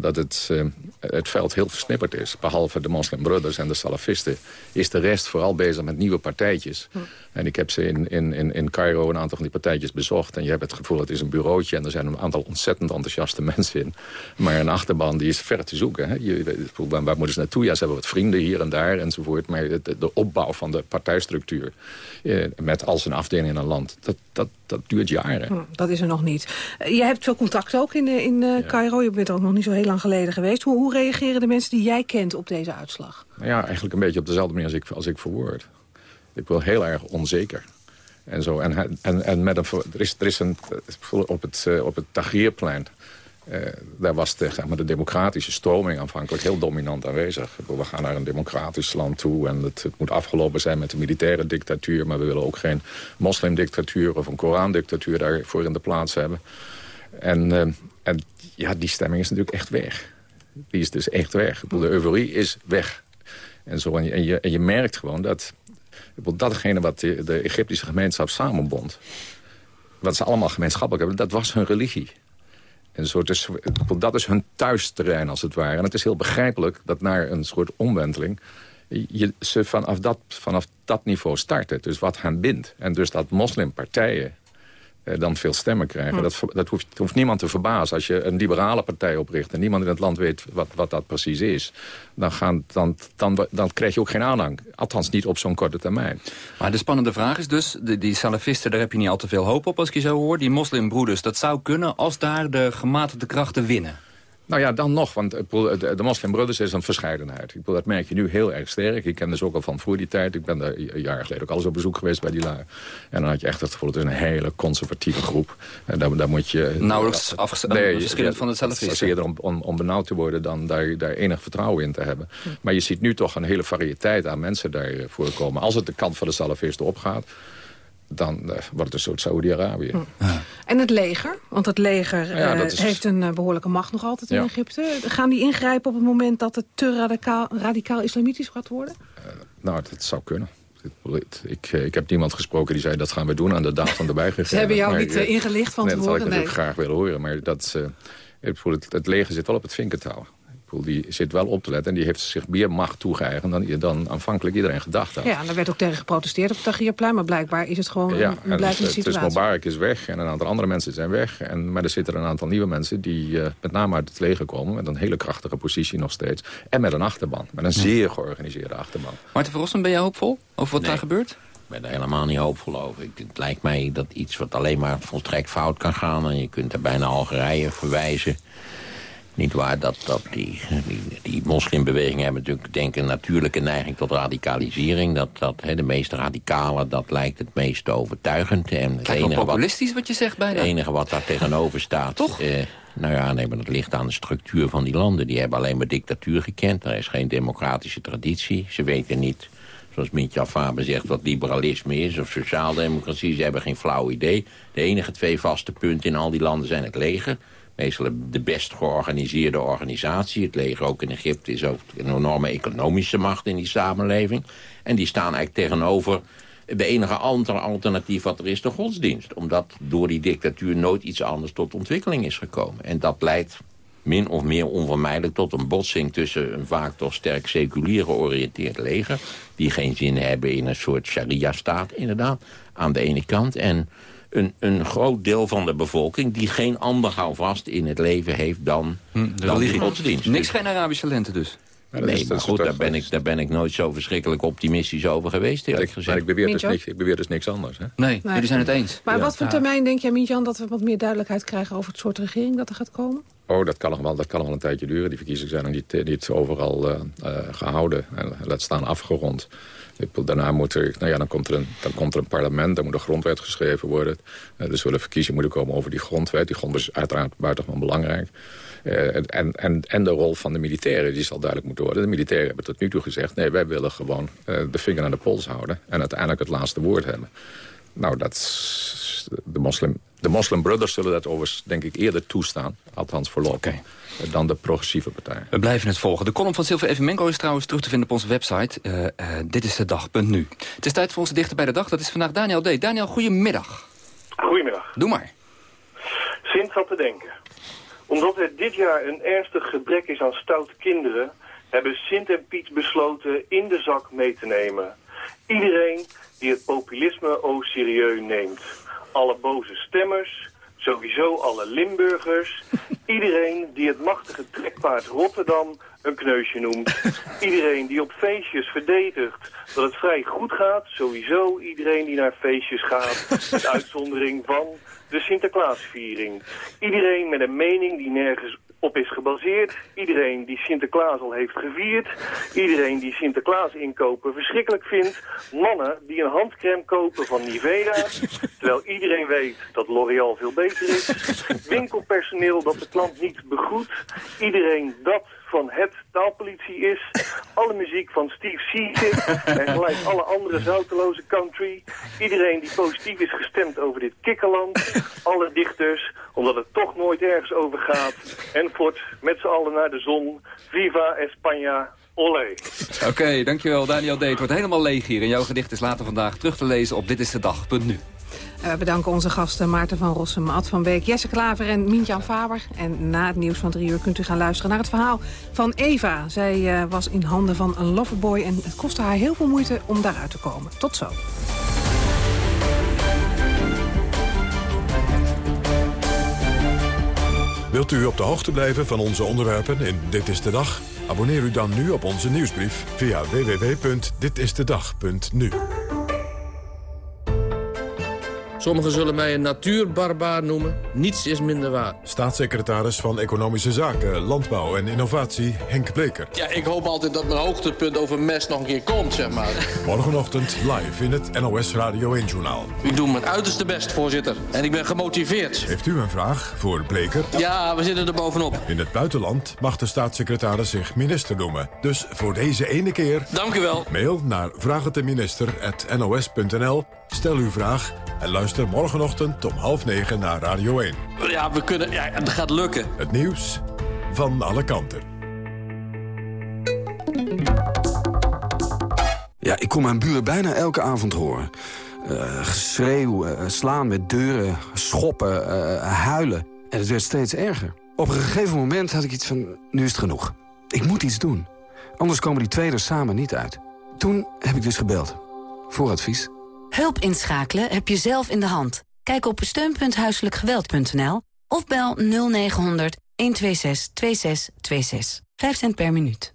S15: dat het, eh, het veld heel versnipperd is. Behalve de moslimbrothers en de salafisten... is de rest vooral bezig met nieuwe partijtjes. En ik heb ze in, in, in, in Cairo een aantal van die partijtjes bezocht. En je hebt het gevoel, het is een bureautje... en er zijn een aantal ontzettend enthousiaste mensen in. Maar een achterban die is ver te zoeken. Hè. Je, weet, waar, moeten ze naartoe? Ja, ze hebben wat vrienden hier en daar enzovoort. Maar de, de opbouw van de partijstructuur... Eh, met als een afdeling in een land, dat, dat, dat duurt jaren.
S10: Hm, dat is er nog niet. Eh, Je hebt veel contact ook in, eh, in eh, Cairo. Je bent er ook nog niet zo heel lang geleden geweest. Hoe, hoe reageren de mensen die jij kent op deze uitslag?
S15: Nou ja, eigenlijk een beetje op dezelfde manier als ik, als ik verwoord. Ik wil heel erg onzeker. En, zo. en, en, en met een, er, is, er is een, op het, op het Tahrirplein... eh, daar was de, maar, de democratische stroming aanvankelijk heel dominant aanwezig. We gaan naar een democratisch land toe en het, moet afgelopen zijn met de militaire dictatuur. Maar we willen ook geen moslimdictatuur of een Korandictatuur daarvoor in de plaats hebben. En, eh, en ja, die stemming is natuurlijk echt weg. Die is dus echt weg. De euforie is weg. En, zo, en, je, en, je, merkt gewoon dat datgene wat de, de Egyptische gemeenschap samenbond... wat ze allemaal gemeenschappelijk hebben, dat was hun religie. En zo, ik bedoel, dat is hun thuisterrein als het ware. En het is heel begrijpelijk dat naar een soort omwenteling... Je, ze vanaf dat, vanaf dat niveau starten. Dus wat hen bindt. En dus dat moslimpartijen dan veel stemmen krijgen.
S10: Hm.
S15: Dat, dat hoeft, hoeft niemand te verbazen. Als je een liberale partij opricht... en niemand in het land weet wat, wat dat precies is... Dan, gaan, dan, dan, dan krijg je ook geen aanhang. Althans niet op zo'n korte termijn.
S6: Maar de spannende vraag is dus, de, die salafisten, daar heb je niet al te veel hoop op als ik je zo hoor. Die moslimbroeders, dat zou kunnen als daar de gematigde krachten winnen.
S15: Nou ja, dan nog, want de, de moslimbroeders is een verscheidenheid. Ik bedoel, dat merk je nu heel erg sterk. Ik ken dus ook al van voor die tijd. Ik ben daar een jaar geleden ook al eens op bezoek geweest bij die lui. En dan had je echt het gevoel, het is een hele conservatieve groep. En daar, daar moet je...
S6: Nauwelijks afgestaan- verschillend van de salafisten.
S15: Het is eerder om, om, om benauwd te worden dan daar, daar enig vertrouwen in te hebben. Maar je ziet nu toch een hele variëteit aan mensen daar voorkomen. Als het de kant van de salafisten opgaat, dan eh, wordt het een soort Saoedi-Arabië.
S10: En het leger? Want het leger
S15: Ja,
S10: eh,
S15: is-
S10: heeft een eh, behoorlijke macht nog altijd in
S15: Ja.
S10: Egypte. Gaan die ingrijpen op het moment dat het te radicaal, radicaal islamitisch gaat worden?
S15: Nou, dat zou kunnen. Ik, ik heb niemand gesproken die zei dat gaan we doen aan de datum erbij gegeven.
S10: Ze hebben jou
S15: Maar,
S10: niet ingelicht van
S15: nee,
S10: te
S15: dat had ik?
S10: Nee.
S15: natuurlijk graag willen horen. Maar dat, eh, ik bedoel, het, het leger zit wel op het vinkentouw. Die zit wel op te letten en die heeft zich meer macht toegeëigend... dan, dan aanvankelijk iedereen gedacht had.
S10: Ja, en daar werd ook tegen geprotesteerd op het Tahrirplein... maar blijkbaar is het gewoon
S15: Ja,
S10: een,
S15: en
S10: een blijvende
S15: het, het is
S10: situatie.
S15: Mubarak is weg en een aantal andere mensen zijn weg. En, maar er zitten een aantal nieuwe mensen die eh, met name uit het leger komen... met een hele krachtige positie nog steeds. En met een achterban, met een zeer georganiseerde achterban.
S6: Maarten van Rossum, ben jij hoopvol over wat
S12: Nee.
S6: daar gebeurt?
S12: Ik ben er helemaal niet hoopvol over. Ik, het lijkt mij dat iets wat alleen maar volstrekt fout kan gaan... en je kunt er bijna Algerije verwijzen. Niet waar dat, dat die, die, die moslimbewegingen hebben natuurlijk denk ik, een natuurlijke neiging tot radicalisering. Dat, dat hè, de meest radicale, dat lijkt het meest overtuigend. En het enige
S6: populistisch wat je zegt bijna.
S12: het enige wat daar tegenover staat...
S6: Toch?
S12: Eh, nou ja, nee, maar dat ligt aan de structuur van die landen. Die hebben alleen maar dictatuur gekend. Er is geen democratische traditie. Ze weten niet, zoals Mintja Faber zegt, wat liberalisme is... of sociaaldemocratie. Ze hebben geen flauw idee. De enige twee vaste punten in al die landen zijn het leger... Meestal de best georganiseerde organisatie. Het leger ook in Egypte is ook een enorme economische macht in die samenleving. En die staan eigenlijk tegenover de enige andere alternatief wat er is, de godsdienst. Omdat door die dictatuur nooit iets anders tot ontwikkeling is gekomen. En dat leidt min of meer onvermijdelijk tot een botsing tussen een vaak toch sterk seculier georiënteerd leger... die geen zin hebben in een soort sharia-staat, inderdaad, aan de ene kant... en een, een groot deel van de bevolking die geen ander houvast in het leven heeft dan,
S6: Hm, de
S12: dan die godsdienst.
S6: Niks geen Arabische lente dus.
S15: Ja, dat
S12: nee,
S15: is- dat
S12: maar
S15: is
S12: goed, daar ben, ik, daar ben ik nooit zo verschrikkelijk optimistisch over geweest, eerlijk
S15: Ik,
S12: gezegd.
S15: maar ik beweer, dus niks, ik beweer dus niks anders. Hè?
S6: Nee,
S10: Nee.
S6: jullie zijn het eens.
S10: Maar
S15: Ja.
S10: wat voor termijn denk jij, Mietjan, dat we wat meer duidelijkheid krijgen... over het soort regering dat er gaat komen?
S15: Oh, dat kan nog wel, dat kan nog wel een tijdje duren. Die verkiezingen zijn nog niet, eh, niet overal eh, eh, gehouden. En laat staan afgerond. Daarna moet er, nou ja, dan, komt er een, dan komt er een parlement, dan moet een grondwet geschreven worden. Eh, er zullen verkiezingen moeten komen over die grondwet. Die grondwet is uiteraard buitengewoon belangrijk. Eh, en, en, en de rol van de militairen, die zal duidelijk moeten worden. De militairen hebben tot nu toe gezegd... nee, wij willen gewoon eh, de vinger aan de pols houden... en uiteindelijk het laatste woord hebben. Nou, de moslim, de moslim brothers zullen dat overigens, denk ik, eerder toestaan. Althans voorlopig. Dan de progressieve partijen.
S6: We blijven het volgen. De column van Silver Evenmenko is trouwens terug te vinden op onze website. Eh, eh, dit is de dag.nu. Het is tijd voor onze dichter bij de dag. Dat is vandaag Daniel D. Daniel, goedemiddag.
S25: Goedemiddag.
S6: Doe maar.
S25: Sint zat te denken. Omdat er dit jaar een ernstig gebrek is aan stoute kinderen... hebben Sint en Piet besloten in de zak mee te nemen. Iedereen die het populisme au serieus neemt. Alle boze stemmers, sowieso alle Limburgers... iedereen die het machtige trekpaard Rotterdam een kneusje noemt. Iedereen die op feestjes verdedigt dat het vrij goed gaat. Sowieso iedereen die naar feestjes gaat. Met uitzondering van de Sinterklaasviering. Iedereen met een mening die nergens op is gebaseerd. Iedereen die Sinterklaas al heeft gevierd. Iedereen die Sinterklaas inkopen verschrikkelijk vindt. Mannen die een handcrème kopen van Nivea. Terwijl iedereen weet dat L'Oreal veel beter is. Winkelpersoneel dat de klant niet begroet. Iedereen dat van het taalpolitie is. Alle muziek van Steve Seagal en gelijk alle andere zouteloze country. Iedereen die positief is gestemd over dit kikkerland. Alle dichters, omdat het toch nooit ergens over gaat. En voort met z'n allen naar de zon. Viva España, olé.
S6: Oké, dankjewel Daniel D. Het wordt helemaal leeg hier. En jouw gedicht is later vandaag terug te lezen op ditistedag.nu.
S10: En we bedanken onze gasten Maarten van Rossum, Ad van Beek, Jesse Klaver en Mientjan Faber. En na het nieuws van drie uur kunt u gaan luisteren naar het verhaal van Eva. Zij eh, was in handen van een loverboy en het kostte haar heel veel moeite om daaruit te komen. Tot zo.
S1: Wilt u op de hoogte blijven van onze onderwerpen in Dit is de Dag? Abonneer u dan nu op onze nieuwsbrief via www.ditistedag.nu.
S26: Sommigen zullen mij een natuurbarbaar noemen. Niets is minder waar.
S1: Staatssecretaris van Economische Zaken, Landbouw en Innovatie Henk Bleker.
S26: Ja, ik hoop altijd dat mijn hoogtepunt over mes nog een keer komt, zeg maar.
S1: Morgenochtend live in het NOS Radio 1-journaal.
S26: Ik doe mijn uiterste best, voorzitter. En ik ben gemotiveerd.
S1: Heeft u een vraag voor Bleker?
S26: Ja, we zitten er bovenop.
S1: In het buitenland mag de staatssecretaris zich minister noemen. Dus voor deze ene keer...
S26: Dank u wel.
S1: Mail naar vraagteminister.nos.nl. Stel uw vraag en luister morgenochtend om half negen naar Radio 1.
S26: Ja, we kunnen... Ja, het gaat lukken.
S1: Het nieuws van alle kanten.
S27: Ja, ik kon mijn buren bijna elke avond horen. Uh, geschreeuw, uh, slaan met deuren, schoppen, uh, huilen. En het werd steeds erger. Op een gegeven moment had ik iets van, nu is het genoeg. Ik moet iets doen. Anders komen die twee er samen niet uit. Toen heb ik dus gebeld. Voor advies.
S5: Hulp inschakelen heb je zelf in de hand. Kijk op steun.huiselijkgeweld.nl of bel 0900 126 2626. 5 cent per minuut.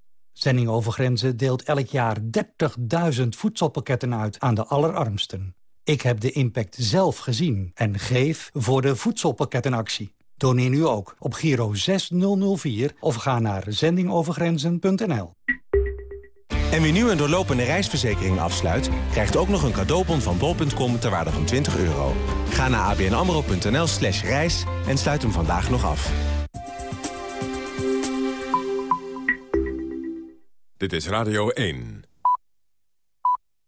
S28: Zending over Grenzen deelt elk jaar 30.000 voedselpakketten uit aan de allerarmsten. Ik heb de impact zelf gezien en geef voor de voedselpakkettenactie. Doneer nu ook op Giro 6004 of ga naar zendingovergrenzen.nl.
S29: En wie nu een doorlopende reisverzekering afsluit... krijgt ook nog een cadeaubon van bol.com ter waarde van 20 euro. Ga naar abnamro.nl slash reis en sluit hem vandaag nog af.
S1: Dit is Radio 1.